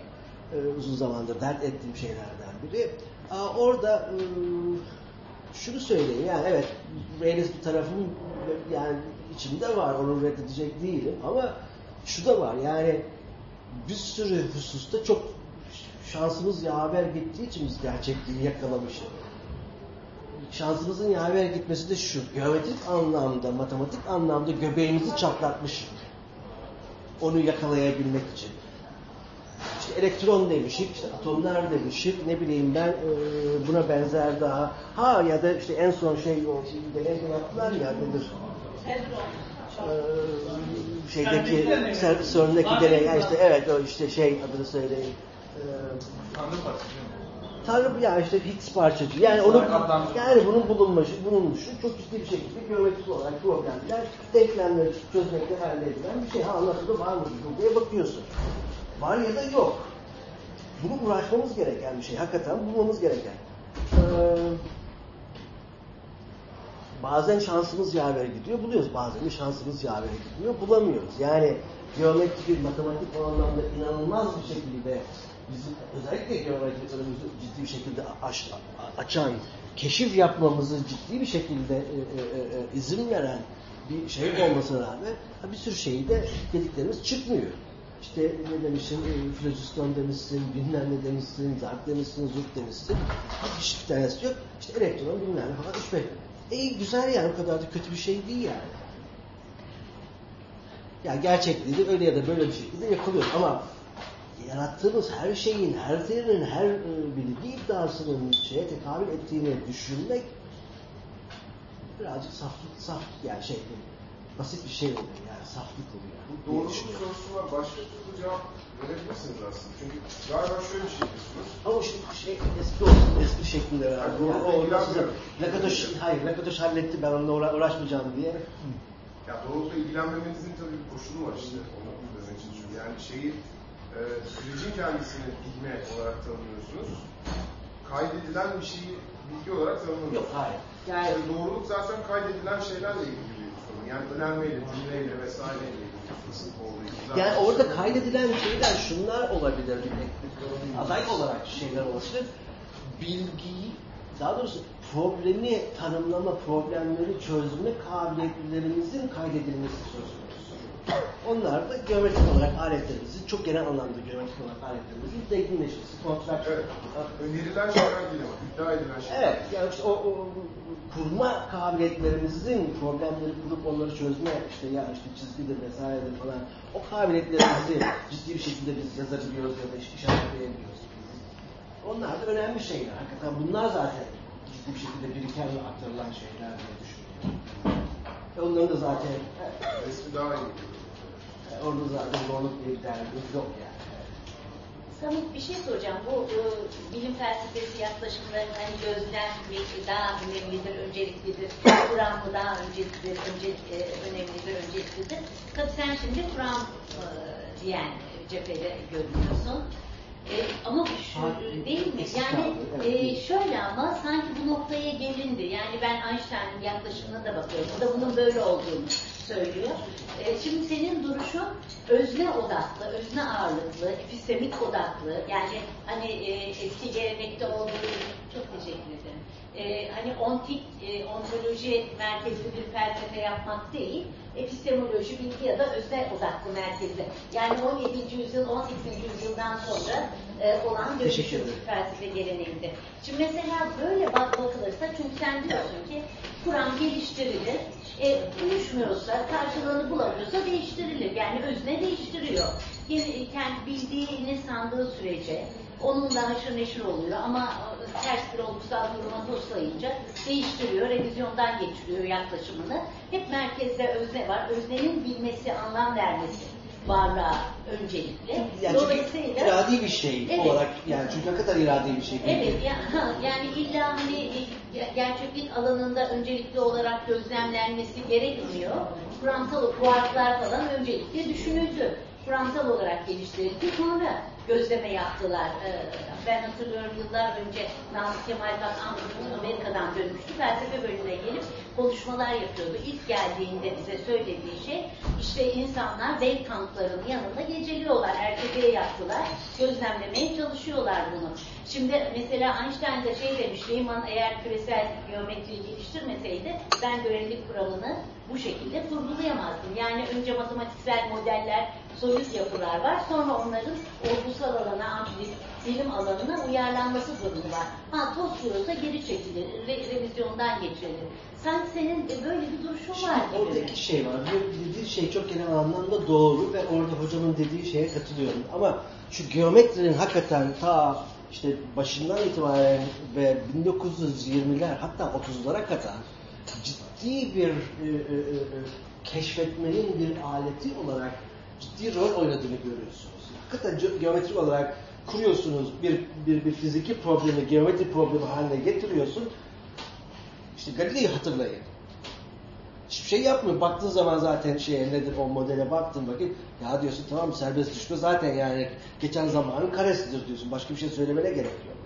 Ee, uzun zamandır dert ettiğim şeylerden biri. Aa, orada e, şunu söyleyeyim yani evet realist bir tarafım yani içimde var onu reddedecek değilim ama şu da var yani bir sürü hususta çok şansımız yaver gittiği için biz gerçekliği yakalamışız. Şansımızın yaver gitmesi de şu, geometrik anlamda, matematik anlamda göbeğimizi çatlatmış. Onu yakalayabilmek için. İşte elektron demişik, işte atomlar demişik, ne bileyim ben e, buna benzer daha. Ha ya da işte en son şey o deney de yaptılar ya nedir? Ee, şeydeki CERN'deki deney, ya işte evet o işte şey adını söyleyin. Ee, Tanrı ya işte Higgs parçacığı. Yani onu Adlandırma. yani bunun bulunması, bulunmuşu çok ciddi bir şekilde geometrik olarak problemler, denklemleri çözmekte elde bir şey. Ha anlatıda var mı diye bakıyorsun. Var ya da yok. Bunu uğraşmamız gereken bir şey. Hakikaten bulmamız gereken. Ee, bazen şansımız yaver gidiyor, buluyoruz. Bazen de şansımız yaver gitmiyor, bulamıyoruz. Yani geometrik bir matematik o anlamda inanılmaz bir şekilde bizim özellikle geometrik önümüzü ciddi bir şekilde aş, açan, keşif yapmamızı ciddi bir şekilde e, e, e, izin veren bir şey olmasına rağmen bir sürü şeyi de dediklerimiz çıkmıyor. İşte ne demişsin, e, filoziston demişsin, bilmem ne demişsin, zarf demişsin, zurt demişsin. Hiçbir tanesi yok. İşte elektron bilmem ne falan. Beş. E güzel yani o kadar da kötü bir şey değil yani. Yani gerçekliği de öyle ya da böyle bir şekilde yakalıyor. Ama yarattığımız her şeyin, her zerrenin, her e, bilgi iddiasının şeye tekabül ettiğini düşünmek birazcık saflık, saf yani şey basit bir şey oluyor yani saflık oluyor. Bu düşünüyorum. sorusuna başka türlü cevap verebilirsiniz aslında. Çünkü galiba şöyle bir şey diyorsunuz. Ama işte şey eski olsun, eski şeklinde Yani verdim. doğru Yani o. Lakadoş, hayır Lakadoş halletti ben onunla uğra- uğraşmayacağım diye. Ya doğrulukla ilgilenmemenizin tabii bir koşulu var işte. Onu demek için çünkü yani şeyi e, sürecin kendisini bilme olarak tanımlıyorsunuz. Kaydedilen bir şeyi bilgi olarak tanımlamıyorsunuz. Yok hayır. Yani doğruluk zaten kaydedilen şeylerle ilgili Yani vesaireyle sorun olduğu için. zaten- Yani orada kaydedilen şeyler şunlar olabilir. Aday olarak şeyler olabilir. Bilgiyi, daha doğrusu problemi tanımlama, problemleri çözme kabiliyetlerimizin kaydedilmesi söz konusu. Onlar da geometrik olarak aletlerimizin, çok genel anlamda geometrik olarak aletlerimizin zenginleşmesi, konstrakt Evet. Önerilen şeyler değil ama iddia edilen şeyler. Evet, yani işte o, o kurma kabiliyetlerimizin problemleri kurup onları çözme işte ya işte çizgidir vesairedir falan o kabiliyetlerimizi ciddi bir şekilde biz yazabiliyoruz ya da işte işaretleyebiliyoruz. Onlar da önemli şeyler. Hakikaten bunlar zaten ciddi bir şekilde biriken ve aktarılan şeyler diye düşünüyorum. Ve onların da zaten Resmi daha iyi. orada zaten zorluk bir derdimiz yok yani. Samit bir şey soracağım. Bu e, bilim felsefesi yaklaşımların hani gözlem daha önemlidir, önceliklidir. Kuram mı daha önceliklidir, önce, e, önemlidir, önceliklidir. Tabii sen şimdi Kur'an e, diyen cephede görünüyorsun. E, ama şu değil mi? Yani e, şöyle ama sanki bu noktaya gelindi. Yani ben Einstein'ın yaklaşımına da bakıyorum. O da bunun böyle olduğunu söylüyor. E, şimdi senin duruşun özne odaklı, özne ağırlıklı, epistemik odaklı. Yani hani e, eski gelenekte olduğu çok teşekkür ederim. E, hani ontik, e, ontoloji merkezli bir felsefe yapmak değil, epistemoloji, bilgi ya da özne odaklı merkezli. Yani 17. yüzyıl, 18. yüzyıldan sonra e, olan dönüşüm felsefe geleneğinde. Şimdi mesela böyle bak bakılırsa çünkü sen diyorsun ki Kur'an geliştirilir, e, uyuşmuyorsa, karşılığını bulamıyorsa değiştirilir. Yani özne değiştiriyor. Yeni, kendi bildiğini sandığı sürece onunla haşır neşir oluyor ama ters bir olgusal duruma toslayınca değiştiriyor, revizyondan geçiriyor yaklaşımını. Hep merkezde özne var. Öznenin bilmesi, anlam vermesi varlığa öncelikli. Yani Dolayısıyla iradi bir şey Evet. olarak yani çünkü ne kadar iradi bir şey. Evet ya, yani illa hani ge- gerçeklik alanında öncelikli olarak gözlemlenmesi gerekmiyor. Kuramsal kuarklar falan öncelikle düşünüldü. Kuramsal olarak geliştirildi. Sonra gözleme yaptılar. Ee, ben hatırlıyorum yıllar önce Namık Kemal Bakan Amerika'dan dönmüştü. Felsefe bölümüne gelip konuşmalar yapıyordu. İlk geldiğinde bize söylediği şey işte insanlar dev tankların yanında geceliyorlar. Erkekeye yaptılar. Gözlemlemeye çalışıyorlar bunu. Şimdi mesela Einstein da şey demiş, Riemann eğer küresel geometriyi geliştirmeseydi ben görelilik kuralını bu şekilde kurgulayamazdım. Yani önce matematiksel modeller, soyut yapılar var. Sonra onların olgusal alana, ampirik, bilim alanına uyarlanması durumu var. Ha toz geri çekilir, re- revizyondan geçirilir. Sanki senin de böyle bir duruşun var gibi. Orada iki şey var. Bir dediği şey çok genel anlamda doğru ve orada hocamın dediği şeye katılıyorum. Ama şu geometrinin hakikaten ta işte başından itibaren ve 1920'ler hatta 30'lara kadar ciddi bir e, e, e, e, keşfetmenin bir aleti olarak ciddi rol oynadığını görüyorsunuz. Hakikaten ge- geometrik olarak kuruyorsunuz bir, bir, bir fiziki problemi, geometri problemi haline getiriyorsun. İşte Galileo'yu hatırlayın. Hiçbir şey yapmıyor. Baktığın zaman zaten şey nedir o modele baktın vakit ya diyorsun tamam serbest düşme zaten yani geçen zamanın karesidir diyorsun. Başka bir şey söylemene gerek yok.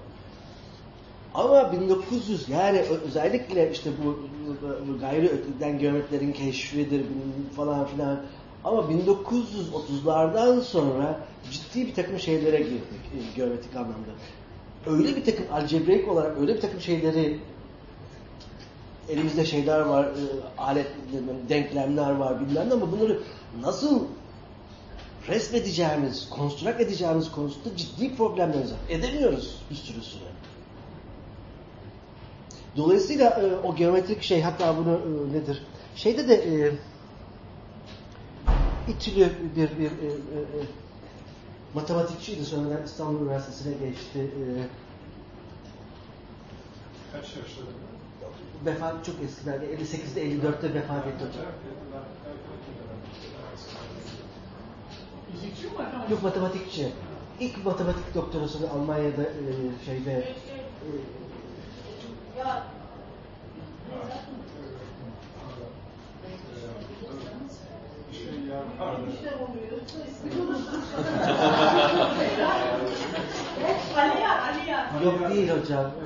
Ama 1900 yani özellikle işte bu, bu- gayri ökliden geometrilerin keşfidir falan filan ama 1930'lardan sonra ciddi bir takım şeylere girdik e, geometrik anlamda. Öyle bir takım algebreik olarak öyle bir takım şeyleri elimizde şeyler var, e, alet, denklemler var bilmem ne ama bunları nasıl resmedeceğimiz, konstrakt edeceğimiz konusunda ciddi problemlerimiz var. Edemiyoruz bir sürüsünü. Dolayısıyla e, o geometrik şey hatta bunu e, nedir? Şeyde de e, İTÜ'lü bir, bir e, e, e, matematikçiydi sonradan İstanbul Üniversitesi'ne geçti. E, Kaç yaşlarında? Vefat çok eskilerde 58'de 54'te vefat etti hocam. Fizikçi mi matematik? Yok matematikçi. İlk matematik doktorasını Almanya'da e, şeyde e, yok değil hocam.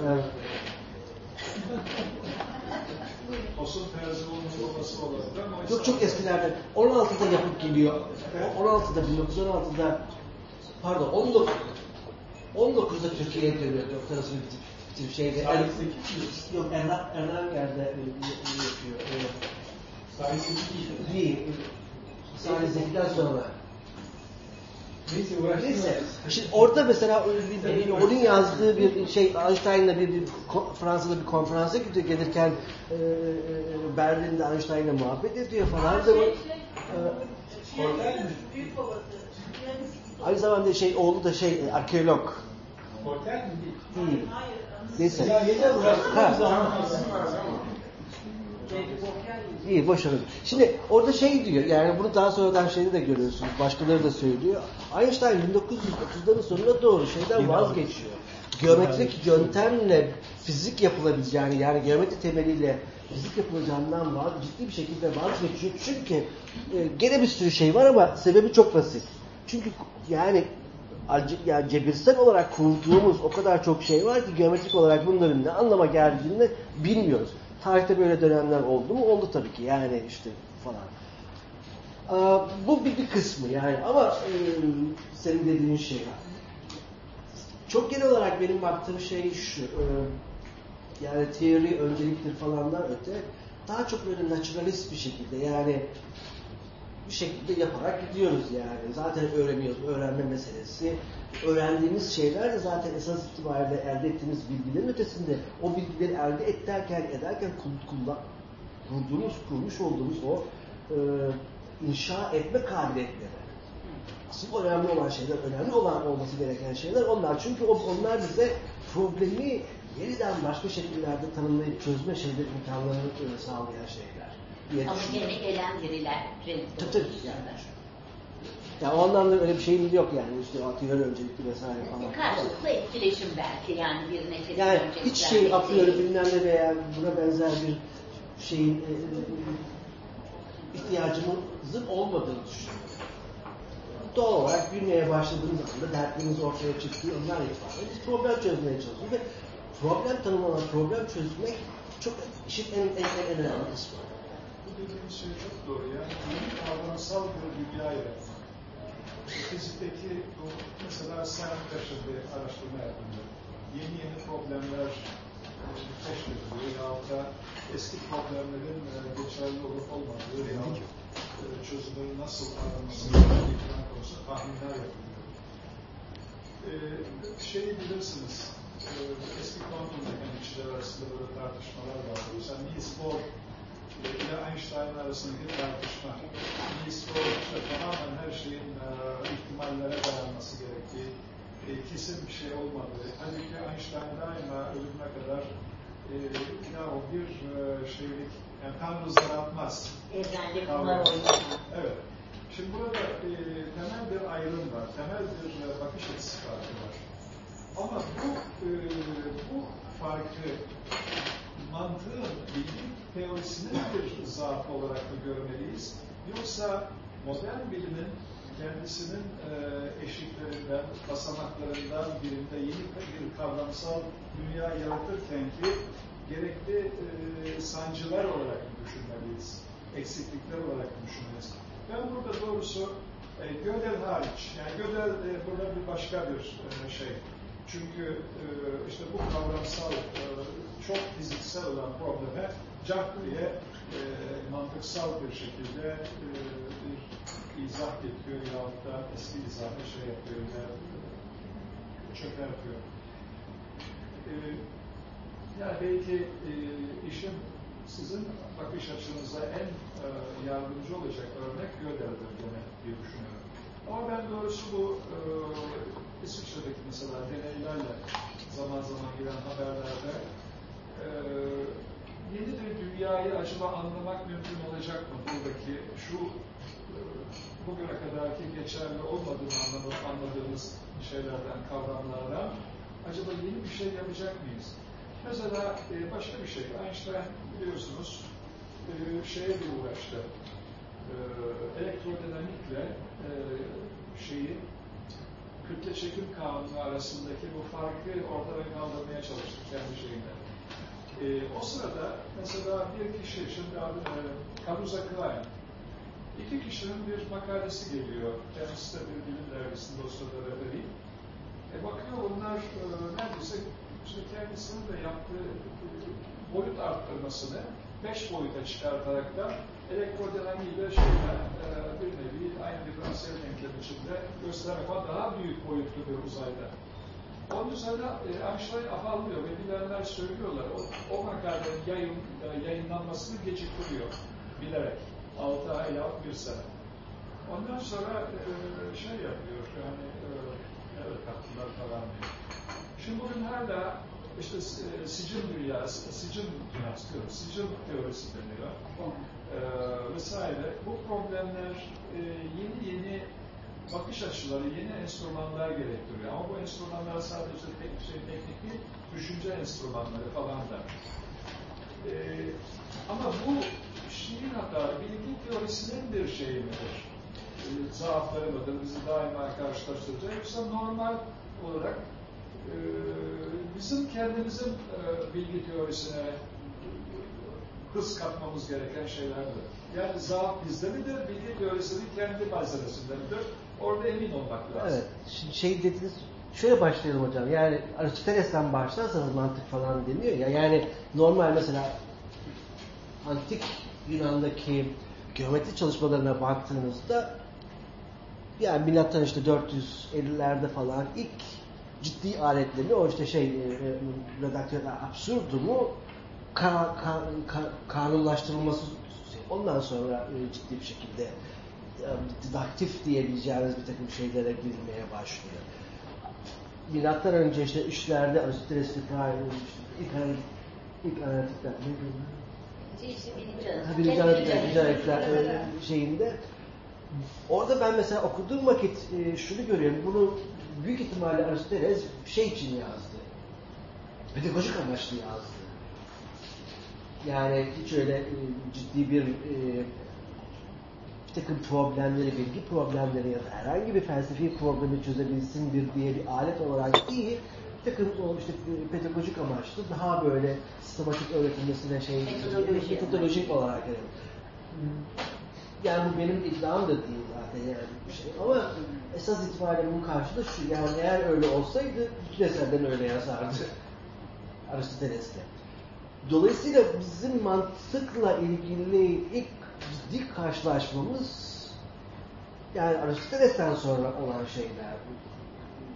Terzi olması olabilir ama Yok çok eskilerden. 16'da yapıp geliyor. O 16'da 1916'da pardon 19 19'da Türkiye'ye dönüyor doktorasını bitirip, bitirip şeyde. Er, yok Erlan, Erlanger'de e, yapıyor. E, değil. Salih Zeki'den sonra. Neyse uğraştım. Neyse. Şimdi orada mesela onun yazdığı bir şey Einstein'la bir, bir Fransa'da bir konferansa gidiyor gelirken e, e, Berlin'de Einstein'la muhabbet ediyor falan da bu. E, aynı zamanda şey oğlu da şey e, arkeolog. Portal mi değil? Değil. Neyse. Ya yeter Ha. uğraştığımız zaman. İyi boş verin. Şimdi orada şey diyor yani bunu daha sonradan şeyde de görüyorsunuz. Başkaları da söylüyor. Einstein 1930'ların sonuna doğru şeyden vazgeçiyor. Geometrik yöntemle fizik yapılabileceğini yani geometri temeliyle fizik yapılacağından vaz, ciddi bir şekilde vazgeçiyor. Çünkü e, gene bir sürü şey var ama sebebi çok basit. Çünkü yani yani cebirsel olarak kurduğumuz o kadar çok şey var ki geometrik olarak bunların ne anlama geldiğini bilmiyoruz. Tarihte böyle dönemler oldu mu? Oldu tabii ki. Yani işte falan. Aa, bu bir, bir kısmı yani ama e, senin dediğin şey çok genel olarak benim baktığım şey şu e, yani teori önceliktir falandan öte daha çok böyle naturalist bir şekilde yani bir şekilde yaparak gidiyoruz yani. Zaten öğreniyoruz. Öğrenme meselesi. Öğrendiğimiz şeyler de zaten esas itibariyle elde ettiğimiz bilgilerin ötesinde o bilgileri elde ederken ederken kul- kullan, kurduğumuz, kurmuş olduğumuz o e, inşa etme kabiliyetleri. Asıl önemli olan şeyler, önemli olan olması gereken şeyler onlar. Çünkü o, onlar bize problemi yeniden başka şekillerde tanımlayıp çözme şeyler imkanlarını e, sağlayan şeyler. diye Ama gene gelen biriler. Tabii tabii yani. Ya o anlamda öyle bir şeyimiz yok yani işte atıyorum öncelikli vesaire falan. Karşılıklı etkileşim belki yani bir nefes Yani hiç şey atıyorum bilmem ne veya buna benzer bir şeyin e, ihtiyacımızın olmadığını düşünüyorum. Doğal olarak büyümeye başladığımız anda dertlerimiz ortaya çıkıyor. Onlar itibaren biz problem çözmeye çalışıyoruz ve problem tanımlamak, problem çözmek çok işin en, en, en, en önemli kısmı. Bu dediğiniz şey çok doğru. Yani yeni kavramsal bir dünya yaratmak. Fizikteki bu, mesela sen bir araştırma yapınca yeni yeni problemler keşfediliyor yahut da eski problemlerin e, geçerli olup olmadığı yahut e, çözümleri nasıl aranması gerektiği falan konusunda tahminler yapılıyor. E, şeyi bilirsiniz, e, eski kuantum mekanikçiler arasında böyle tartışmalar vardı. Mesela Niels Bohr ile Einstein arasındaki tartışma. Bohr işte tamamen her şeyin e, ihtimallere dayanması gerektiği, e, kesin bir şey olmadığı. Halbuki Einstein daima ölümüne kadar e, ya o bir e, şeylik, yani Tanrı zaratmaz. Kumar oynayan. Evet. Şimdi burada e, temel bir ayrım var, temel bir e, bakış açısı farkı var. Ama bu e, bu farkı mantığın bilgi teorisinin bir zaafı olarak mı görmeliyiz? Yoksa modern bilimin kendisinin e, eşiklerinden, basamaklarından birinde yeni bir kavramsal dünya yaratırken ki gerekli e, sancılar olarak mı düşünmeliyiz? Eksiklikler olarak mı düşünmeliyiz? Ben burada doğrusu e, Gödel hariç, yani Gödel e, burada bir başka bir şey. Çünkü e, işte bu kavramsal, e, çok fiziksel olan probleme cart diye e, mantıksal bir şekilde e, bir izah getiriyor yahut da eski izahı şey yapıyor ya e, çökertiyor. E, yani belki e, işin sizin bakış açınıza en e, yardımcı olacak örnek Gödel'dir gene diye düşünüyorum. Ama ben doğrusu bu e, İsviçre'deki mesela deneylerle zaman zaman gelen haberlerde e, yeni bir dünyayı acaba anlamak mümkün olacak mı buradaki şu e, bugüne kadarki geçerli olmadığını anladı- anladığımız şeylerden, kavramlardan acaba yeni bir şey yapacak mıyız? Mesela e, başka bir şey, Einstein biliyorsunuz e, şeye bir uğraştı. E, elektrodinamikle e, şeyi kütle çekim kanunu arasındaki bu farkı ortadan kaldırmaya çalıştı kendi şeyinde. E, o sırada mesela bir kişi, şimdi adı e, Karuza Klein, iki kişinin bir makalesi geliyor. Kendisi de bir bilim dergisinde o sırada vereyim. E bakıyor bunlar e, neredeyse işte kendisinin de yaptığı e, boyut arttırmasını beş boyuta çıkartarak da elektrodinamiğiyle şeyle e, bir nevi aynı diferansiyel denklem içinde göstermek ama daha büyük boyutlu bir uzayda. Onun üzerine e, Einstein afallıyor ve bilenler söylüyorlar. O, o makalenin yayın, e, yayınlanmasını geciktiriyor bilerek. 6 ay yahut bir sene. Ondan sonra e, şey yapıyor yani e, evet kattılar falan diyor. Şimdi bugün hala işte e, dünyası, sicil dünyası diyorum, sicil teorisi deniyor. E, vesaire. Bu problemler e, yeni yeni bakış açıları, yeni enstrümanlar gerektiriyor. Ama bu enstrümanlar sadece tek şey teknik değil, düşünce enstrümanları falan da. E, ama bu şiir hatta bilgi teorisinin bir şeyi midir? E, zaafları mıdır? Bizi daima karşılaştıracak. Yoksa normal olarak e, bizim kendimizin e, bilgi teorisine hız katmamız gereken şeylerdir. Yani zaaf bizde midir? Bilgi teorisinin kendi malzemesinde midir? Orada emin olmak lazım. Evet. Şimdi şey dediniz, şöyle başlayalım hocam. Yani Aristoteles'ten başlarsanız mantık falan deniyor ya. Yani normal mesela antik Yunan'daki geometri çalışmalarına baktığınızda yani milattan işte 450'lerde falan ilk ciddi aletlerini o işte şey e, e, redaktörler absurdumu ka, ka, ka, kanunlaştırılması ondan sonra e, ciddi bir şekilde e, didaktif diyebileceğimiz bir takım şeylere girmeye başlıyor. Milattan önce işte üçlerde Aristoteles'te işte ilk, ilk analitikler ne diyorlar? İşte birinci birinci birinci birinci analitikler analitik. e, şeyinde orada ben mesela okuduğum vakit e, şunu görüyorum. Bunu büyük ihtimalle Aristoteles şey için yazdı. Pedagojik amaçlı yazdı. Yani hiç öyle e, ciddi bir e, bir takım problemleri, bilgi problemleri ya da herhangi bir felsefi problemi çözebilsin bir diye bir alet olarak değil, bir takım o işte e, pedagojik amaçlı daha böyle sistematik öğretilmesine şey Metodoloji. metodolojik olarak yani. Yani bu benim iddiam da değil zaten yani bir şey. Ama esas itibariyle bunun karşılığı şu, yani eğer öyle olsaydı bütün eserden öyle yazardı. Aristoteles'te. Dolayısıyla bizim mantıkla ilgili ilk ciddi karşılaşmamız yani Aristoteles'ten sonra olan şeyler.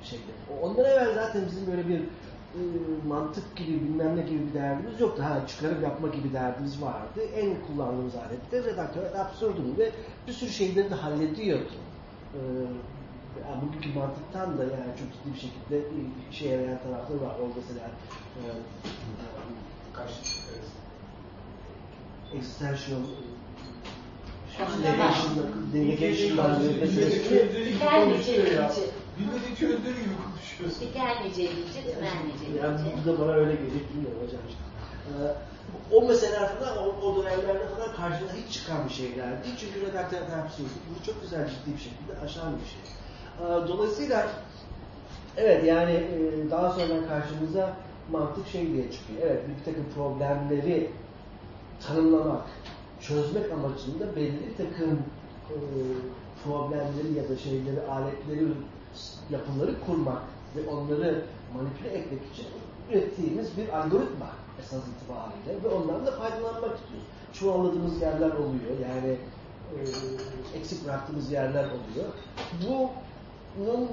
şeyler. Ondan evvel zaten bizim böyle bir e, mantık gibi bilmem ne gibi bir derdimiz yoktu. Ha çıkarım yapma gibi derdimiz vardı. En kullandığımız alet de redaktör absurdum ve bir sürü şeyleri de hallediyordu. E, yani bugünkü mantıktan da yani çok ciddi bir şekilde işe yarayan tarafları var. O mesela e, meselesini Dikelmece birinci. Bilmediği çözdüğü gibi konuşuyorsun. Dikelmece birinci, tümenmece yani birinci. bu da bana öyle geliyor bilmiyorum hocam. Ee, o meseleler falan o, o dönemlerde falan karşına hiç çıkan bir şeyler değil. Çünkü redaktör tartışıyordu. Bu çok güzel ciddi bir şekilde aşan bir şey. Ee, dolayısıyla evet yani e, daha sonra karşımıza mantık şey diye çıkıyor. Evet bir takım problemleri tanımlamak, çözmek amacında belli takım e, problemleri ya da şeyleri, aletleri, yapıları kurmak ve onları manipüle etmek için ürettiğimiz bir algoritma. esas itibariyle ve ondan da faydalanmak istiyoruz. Çuvalladığımız yerler oluyor. Yani e, eksik bıraktığımız yerler oluyor. Bunun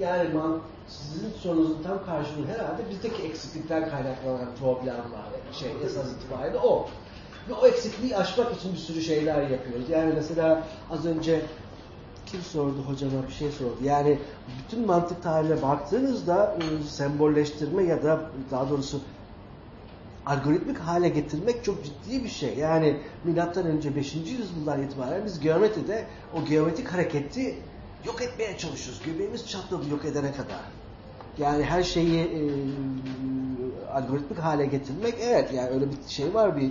yani man, sizin sorunuzun tam karşılığı herhalde bizdeki eksiklikten kaynaklanan problem var. Şey, esas itibariyle o. Ve o eksikliği aşmak için bir sürü şeyler yapıyoruz. Yani mesela az önce kim sordu hocama bir şey sordu. Yani bütün mantık tarihine baktığınızda e, sembolleştirme ya da daha doğrusu algoritmik hale getirmek çok ciddi bir şey. Yani milattan önce 5. yüzyıldan itibaren biz geometride o geometrik hareketi yok etmeye çalışıyoruz. Göbeğimiz çatladı yok edene kadar. Yani her şeyi e, algoritmik hale getirmek evet yani öyle bir şey var bir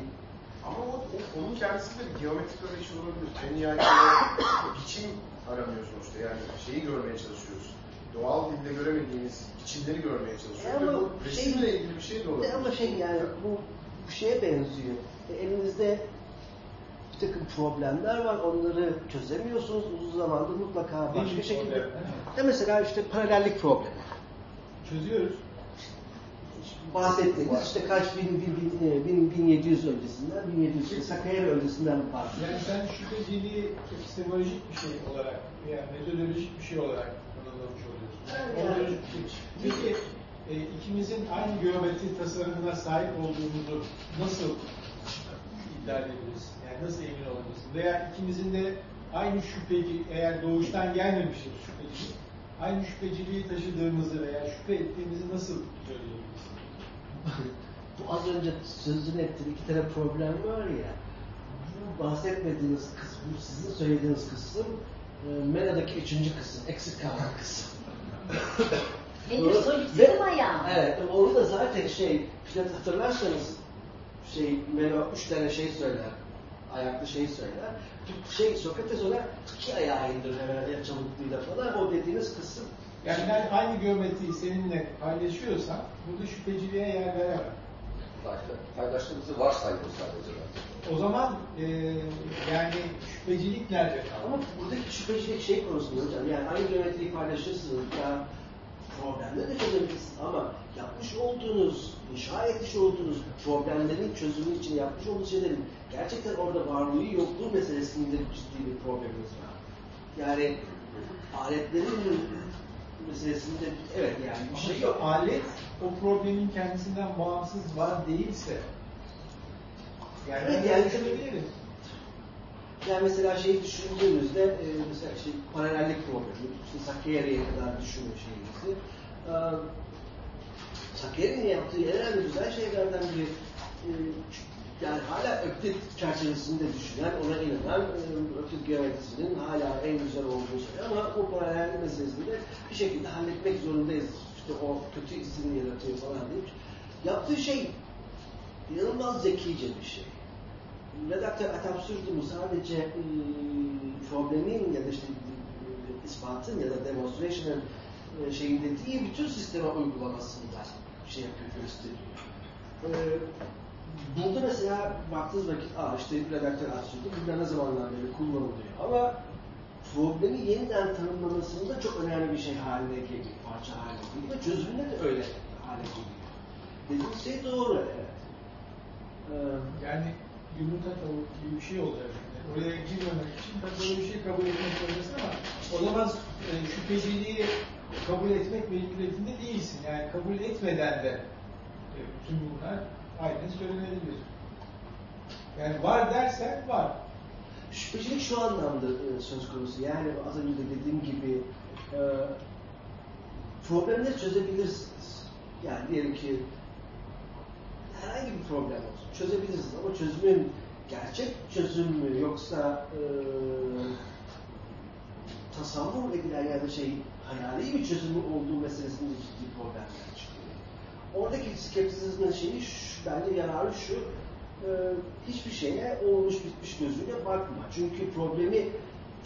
Ama o, o- onun kendisi de bir geometrik arayış olabilir. En nihayetinde biçim aramıyor sonuçta. Yani şeyi görmeye çalışıyoruz. Doğal dilde göremediğimiz biçimleri görmeye çalışıyoruz. Ama Ve bu şey- resimle ilgili bir şey de olabilir. Ama şey yani bu bir şeye benziyor. E, Elinizde bir takım problemler var. Onları çözemiyorsunuz. Uzun zamanda mutlaka başka gibi şekilde. problemler? Ya mesela işte paralellik problemi. Çözüyoruz. Bahsettiğimiz işte kaç bin, bin, bin, e, bin, 1700 öncesinden, 1700 işte Sakarya'nın öncesinden bahsediyor. Yani sen şüpheciliği epistemolojik bir şey olarak veya metodolojik bir şey olarak tanımlamış oluyorsun. Yani- şey. Peki e, ikimizin aynı geometri tasarımına sahip olduğumuzu nasıl iddia edebiliriz? Yani nasıl emin olabilirsin? Veya ikimizin de aynı şüpheci, eğer doğuştan gelmemişiz şüpheci, aynı şüpheciliği taşıdığımızı veya şüphe ettiğimizi nasıl söyleyebiliriz? Bu az önce sözünü ettiğim iki tane problem var ya. Bu bahsetmediğiniz kısım, bu sizin söylediğiniz kısım e, Mena'daki üçüncü kısım, eksik kalan kısım. Solipsizm Ve-? Evet, onu da zaten şey, işte hatırlarsanız şey, Meno üç tane şey söyler, ayaklı şey söyler. Şey, Sokrates ona iki ayağı indir hemen el çabukluğuyla falan, o dediğiniz kısım. Yani ben aynı geometriyi seninle paylaşıyorsam burada şüpheciliğe yer veremem. Paylaştığımızı varsayıyor sadece. O zaman e, yani şüphecilik nerede kalır? Ama buradaki şüphecilik şey konusunda hocam, yani aynı geometriyi paylaşırsınız ya problemleri de çözebilirsiniz ama yapmış olduğunuz, inşa etmiş olduğunuz problemlerin çözümü için yapmış olduğunuz şeylerin gerçekten orada varlığı yokluğu meselesinde ciddi bir problemimiz var. Yani aletlerin meselesinde evet yani bir şey yok. alet o problemin kendisinden bağımsız var değilse yani Evet, yani-. Yani mesela şeyi düşündüğümüzde e, mesela işte paralellik problemi, işte Sakarya'ya kadar düşünün şeyimizi. E, Sakarya'nın yaptığı en önemli güzel şeylerden biri e, yani hala Öklit çerçevesinde düşünen, ona inanan e, Öklit geometrisinin hala en güzel olduğunu söylüyor ama bu paralellik meselesinde bir şekilde halletmek zorundayız. İşte o kötü isim yaratıyor falan deyip. Yaptığı şey inanılmaz zekice bir şey. Redaktör Atapsürdüm'ü sadece e, problemin ya da işte e, ispatın ya da demonstration'ın e, şeyinde değil, bütün sisteme uygulamasında şey yapıyor, gösteriyor. E, burada mesela baktığınız vakit, aa işte redaktör Atapsürdüm, bunlar ne zamandan beri kullanılıyor ama problemi yeniden tanımlamasında çok önemli bir şey haline geliyor, parça haline geliyor ve çözümünde de öyle hale geliyor. Dediğiniz şey doğru, evet. E, Yani yumurta tavuk gibi bir şey olacak. Yani oraya girmemek için tabii böyle bir şey kabul etmek zorundasın ama o zaman e, şüpheciliği kabul etmek mecburiyetinde değilsin. Yani kabul etmeden de e, bütün bunlar aynen söylenebilir. Yani var dersen var. Şüphecilik şu anlamda e, söz konusu. Yani az önce de dediğim gibi e, problemleri çözebilirsiniz. Yani diyelim ki herhangi bir problem olsun. Çözebilirsiniz ama çözümün gerçek çözüm mü yoksa e, tasavvur edilen ya da şey hayali bir çözümü olduğu meselesinde ciddi problemler çıkıyor. Oradaki skeptisizmin şeyi şu, bence yararı şu, e, hiçbir şeye olmuş bitmiş gözüyle bakma. Çünkü problemi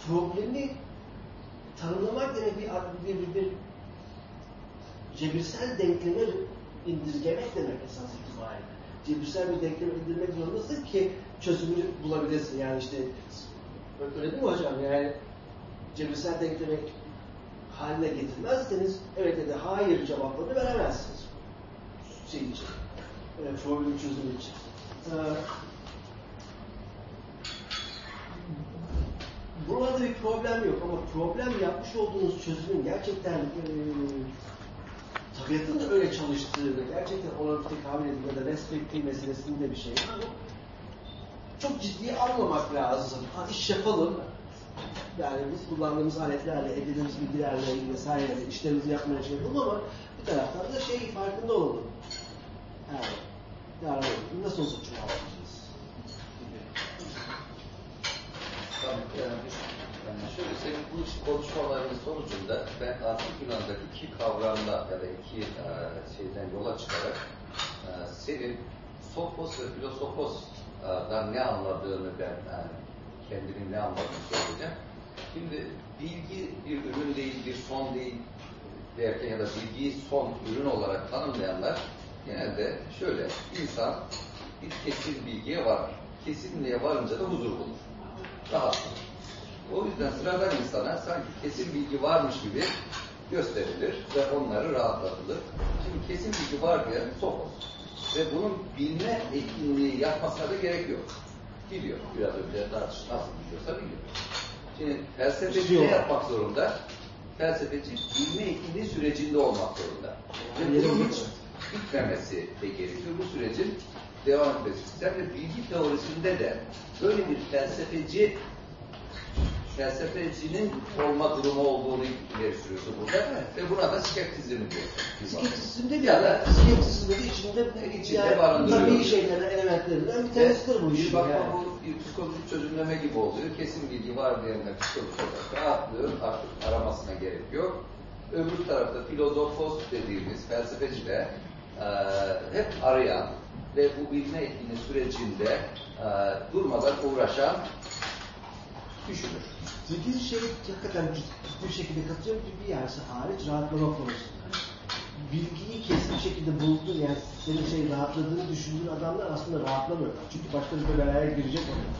problemi tanımlamak demek bir, bir, bir, bir cebirsel denkleme indirgemek demek esas itibariyle. Cebirsel bir denkleme indirmek zorundasın ki çözümünü bulabilesin. Yani işte öyle değil mi hocam? Yani cebirsel denkleme haline getirmezseniz evet ya hayır cevaplarını veremezsiniz. Şey için. e, problem çözümü için. E, burada bir problem yok ama problem yapmış olduğunuz çözümün gerçekten e, tabiatın da öyle çalıştığını, gerçekten ona tekabül edip ya da respekti meselesinde bir şey. Çok ciddi almamak lazım. Ha, iş yapalım. Yani biz kullandığımız aletlerle, edindiğimiz bilgilerle vesaireyle işlerimizi yapmaya çalışalım ama bir taraftan da şey farkında olalım. Yani, yani nasıl olsa çoğaltacağız. Yani, yani şöyle senin bu konuşmaların sonucunda ben antik Yunan'daki iki kavramla ya da iki e, şeyden yola çıkarak e, senin Sofos ve Filosofos'dan ne anladığını ben yani kendimin ne anladığını söyleyeceğim. Şimdi bilgi bir ürün değil, bir son değil derken ya da bilgiyi son ürün olarak tanımlayanlar genelde şöyle, insan bir kesin bilgiye var. Kesinliğe varınca da huzur bulur. Rahatsızdır. O yüzden sıradan insana sanki kesin bilgi varmış gibi gösterilir ve onları rahatlatılır. Şimdi kesin bilgi var diye sofos. Ve bunun bilme etkinliği yapmasına da gerek yok. Biliyor. Biraz önce tartış nasıl biliyorsa biliyor. Şimdi felsefeci ne yapmak zorunda? Felsefeci bilme etkinliği sürecinde olmak zorunda. Ve bunun hiç bitmemesi de gerekiyor. Bu sürecin devam etmesi. Sen de bilgi teorisinde de böyle bir felsefeci felsefecinin olma durumu olduğunu ileri sürüyorsun burada ve buna da skeptizm diyorsun. Skeptisizmde de Ya da- skeptisizmde de içinde, İçinde yani barındırıyor. tabii şeylerden, elementlerinden bir tanesidir bu Bir işin. bakma yani. bu bir psikolojik çözümleme gibi oluyor. Kesin bilgi var diyenler psikolojik olarak rahatlıyor. Artık aramasına gerek yok. Öbür tarafta filozofos dediğimiz felsefeci de e, hep arayan ve bu bilme etkinliği sürecinde e, durmadan uğraşan düşünür. Dediğiniz şey hakikaten ciddi bir şekilde katılıyorum ki bir yerse hariç rahatlama konusunda. Bilgiyi kesin şekilde buldun yani senin şey rahatladığını düşündüğün adamlar aslında rahatlamıyorlar. Çünkü başka bir belaya girecek oluyor.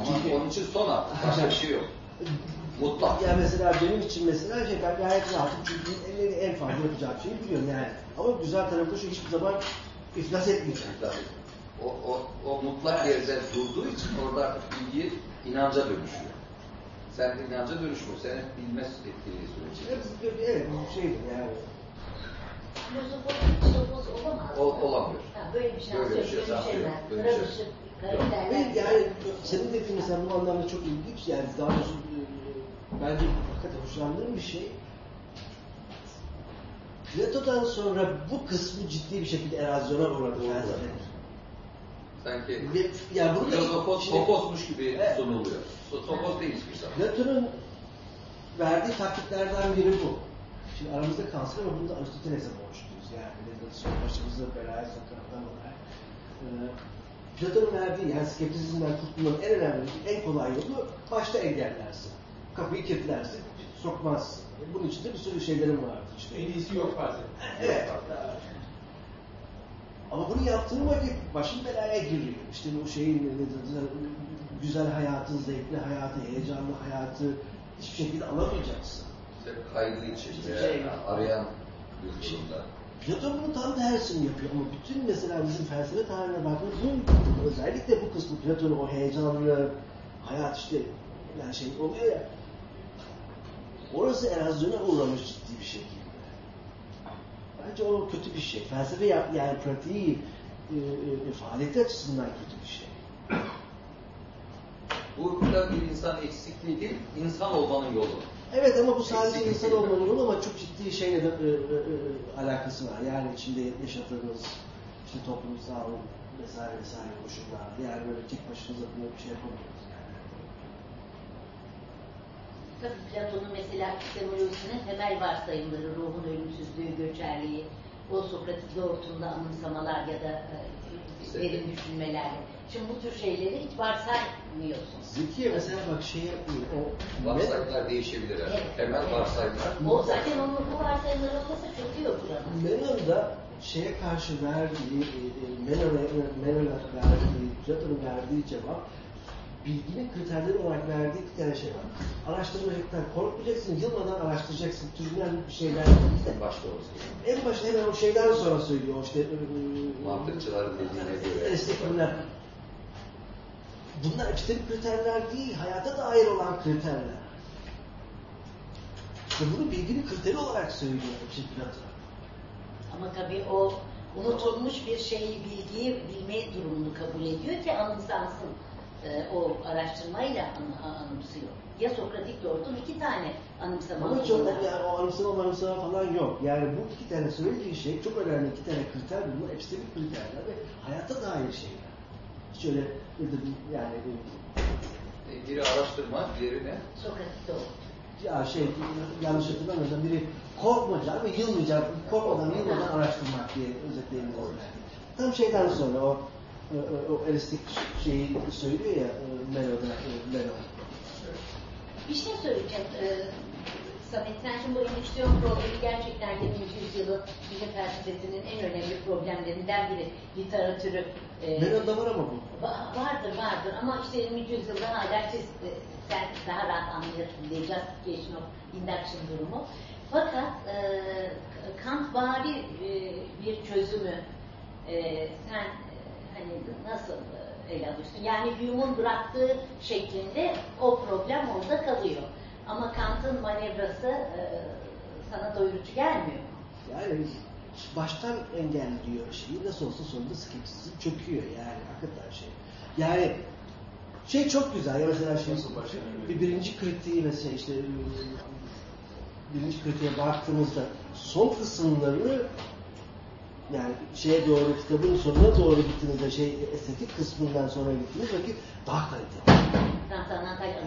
Ama onun için son artık. Başka bir şey yok. Mutlak. Yani mesela benim için mesela şey ben gayet rahatım çünkü en, en fazla yapacağım şeyi biliyorum yani. Ama güzel tarafı şu hiçbir zaman iflas etmeyeceğim. O, o, o mutlak yerde durduğu için orada bilgi inanca dönüşüyor. Sen inanca dönüşmüyor. Sen hep bilme etkiliği süreci. Evet, evet bu şeydir yani. O, olamıyor. Ha, böyle bir şey Böyle bir şey zaten Kara dönüşemez. ışık, Ve karakterler. yani senin dediğin mesela bu anlamda çok ilginç yani daha doğrusu e, bence hakikaten hoşlandığım bir şey. Plato'dan sonra bu kısmı ciddi bir şekilde erozyona uğradı felsefenin. Sanki Ve yani burada filozofos şimdi- sofosmuş gibi Evet. sunuluyor. Sofos değil hiçbir zaman. Platon'un verdiği taktiklerden biri bu. Şimdi aramızda kalsın ama bunu da Aristoteles'e borçluyuz. Yani son başımızı belaya sokan adam olarak. Ee, Platon'un verdiği yani skeptisizmden kurtulmanın en önemli, en kolay yolu başta engellersin. Kapıyı kilitlersin, sokmazsın. Bunun için de bir sürü şeylerim vardır işte. En iyisi yok bazen. Evet. Ama bunu yaptığın vakit başın belaya giriyor. İşte bu şeyin güzel hayatı, zevkli hayatı, heyecanlı hayatı hiçbir şekilde alamayacaksın. İşte kaygı içinde, Şey- arayan bir durumda. Platon bunu tam tersini yapıyor ama bütün mesela bizim felsefe tarihine baktığımız bu özellikle bu kısmı Platon'un o heyecanlı hayat işte yani şey oluyor ya orası erozyona uğramış ciddi bir şekilde. Bence o kötü bir şey. Felsefe yap, yani pratiği e, e, faaliyeti açısından kötü bir şey. Burada bir insan eksikliği değil, insan olmanın yolu. Evet ama bu sadece Eksiklik insan olmanın yolu ama çok ciddi şeyle de e, e, e, alakası var. Yani içinde yaşadığımız işte toplumsal vesaire vesaire koşullar. Yani böyle tek başınıza bir şey yapamıyoruz. Tabii Platon'un mesela epistemolojisinin temel varsayımları, ruhun ölümsüzlüğü, göçerliği, o Sokratik doğrultusunda anımsamalar ya da e, derin düşünmelerle. Şimdi bu tür şeyleri hiç varsaymıyorsun. Zekiye mesela bak şey yapıyor. O Varsayımlar değişebilir. yani. Evet. Temel varsayımlar. O zaten onun bu varsayımları olmasa çöküyor kuramı. Menon'un da şeye karşı verdiği, e, e, Menon'a Menon'a verdiği, Platon'un verdiği cevap bilginin kriterleri olarak verdiği iki tane şey var. Araştırmacılıktan korkmayacaksın, yılmadan araştıracaksın. Türünden bir şeyler değil de. Başta olsun. En başta hemen o şeyden sonra söylüyor. İşte e, Mantıkçıların dediğine göre. Destekler. Bunlar epistemik kriterler değil, hayata dair olan kriterler. İşte bunu bilginin kriteri olarak söylüyor şimdi Platon. Ama tabii o unutulmuş bir şeyi, bilgiyi bilme durumunu kabul ediyor ki anımsansın. Ee, o araştırmayla an- anımsıyor. Ya Sokratik doğrudan iki tane anımsama Ama çok yani o anımsama anımsama falan yok. Yani bu iki tane söylediği şey çok önemli iki tane kriter bunlar epistemik kriterler ve hayata dair şeyler. Hiç öyle yani E, Biri araştırma, diğeri ne? Sokratik doğru. ya şey yanlış hatırlamıyorsam biri korkmayacak ve yılmayacak, korkmadan yılmadan araştırmak diye özetleyebiliriz. Tam şeyden sonra o o, elastik şeyi söylüyor ya e, Melo'da e, Melo. Bir şey söyleyeceğim. Ee, Samet sen şimdi bu endüksiyon problemi gerçekten 20. yüzyılın bilim felsefesinin en önemli problemlerinden biri. Literatürü e, Melo'da var ama bu. Va- Vardır vardır ama işte 20. yüzyılda hala siz, e, sen daha rahat anlıyorsun diye justification of induction durumu. Fakat e, Kant bari e, bir çözümü e, sen e, hani nasıl e, ele alıyorsun? Yani Hume'un bıraktığı şeklinde o problem orada kalıyor. Ama Kant'ın manevrası e, sana doyurucu gelmiyor. Yani baştan engelliyor şeyi. Nasıl olsa sonunda skepsizm çöküyor yani hakikaten şey. Yani şey çok güzel ya mesela şey bir birinci kritiği mesela işte birinci kritiğe baktığımızda son kısımlarını yani şeye doğru kitabın sonuna doğru gittiğinizde şey estetik kısmından sonra gittiğiniz vakit daha kaliteli.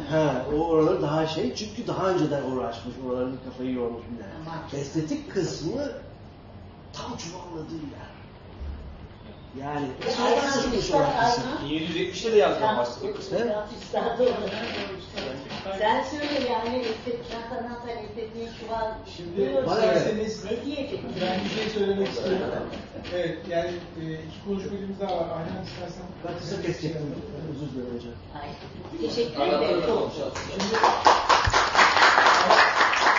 Ha, o oraları daha şey çünkü daha önceden uğraşmış, oraların kafayı yormuş bilen. Tamam. Estetik kısmı tam çuvalladığı yer. Yani sıkmış olan kısım. aynen. 1770'te de yazdım aslında. Sen söyle yani estetikten sanat estetiğin çuval Şimdi Bana isterseniz ne diyecek? ben bir şey söylemek istiyorum. Evet yani e, iki konuşmacımız daha var. Aynen istersen. Ben kısa kesecektim. Özür dilerim hocam. Ay, teşekkür ederim. Şimdi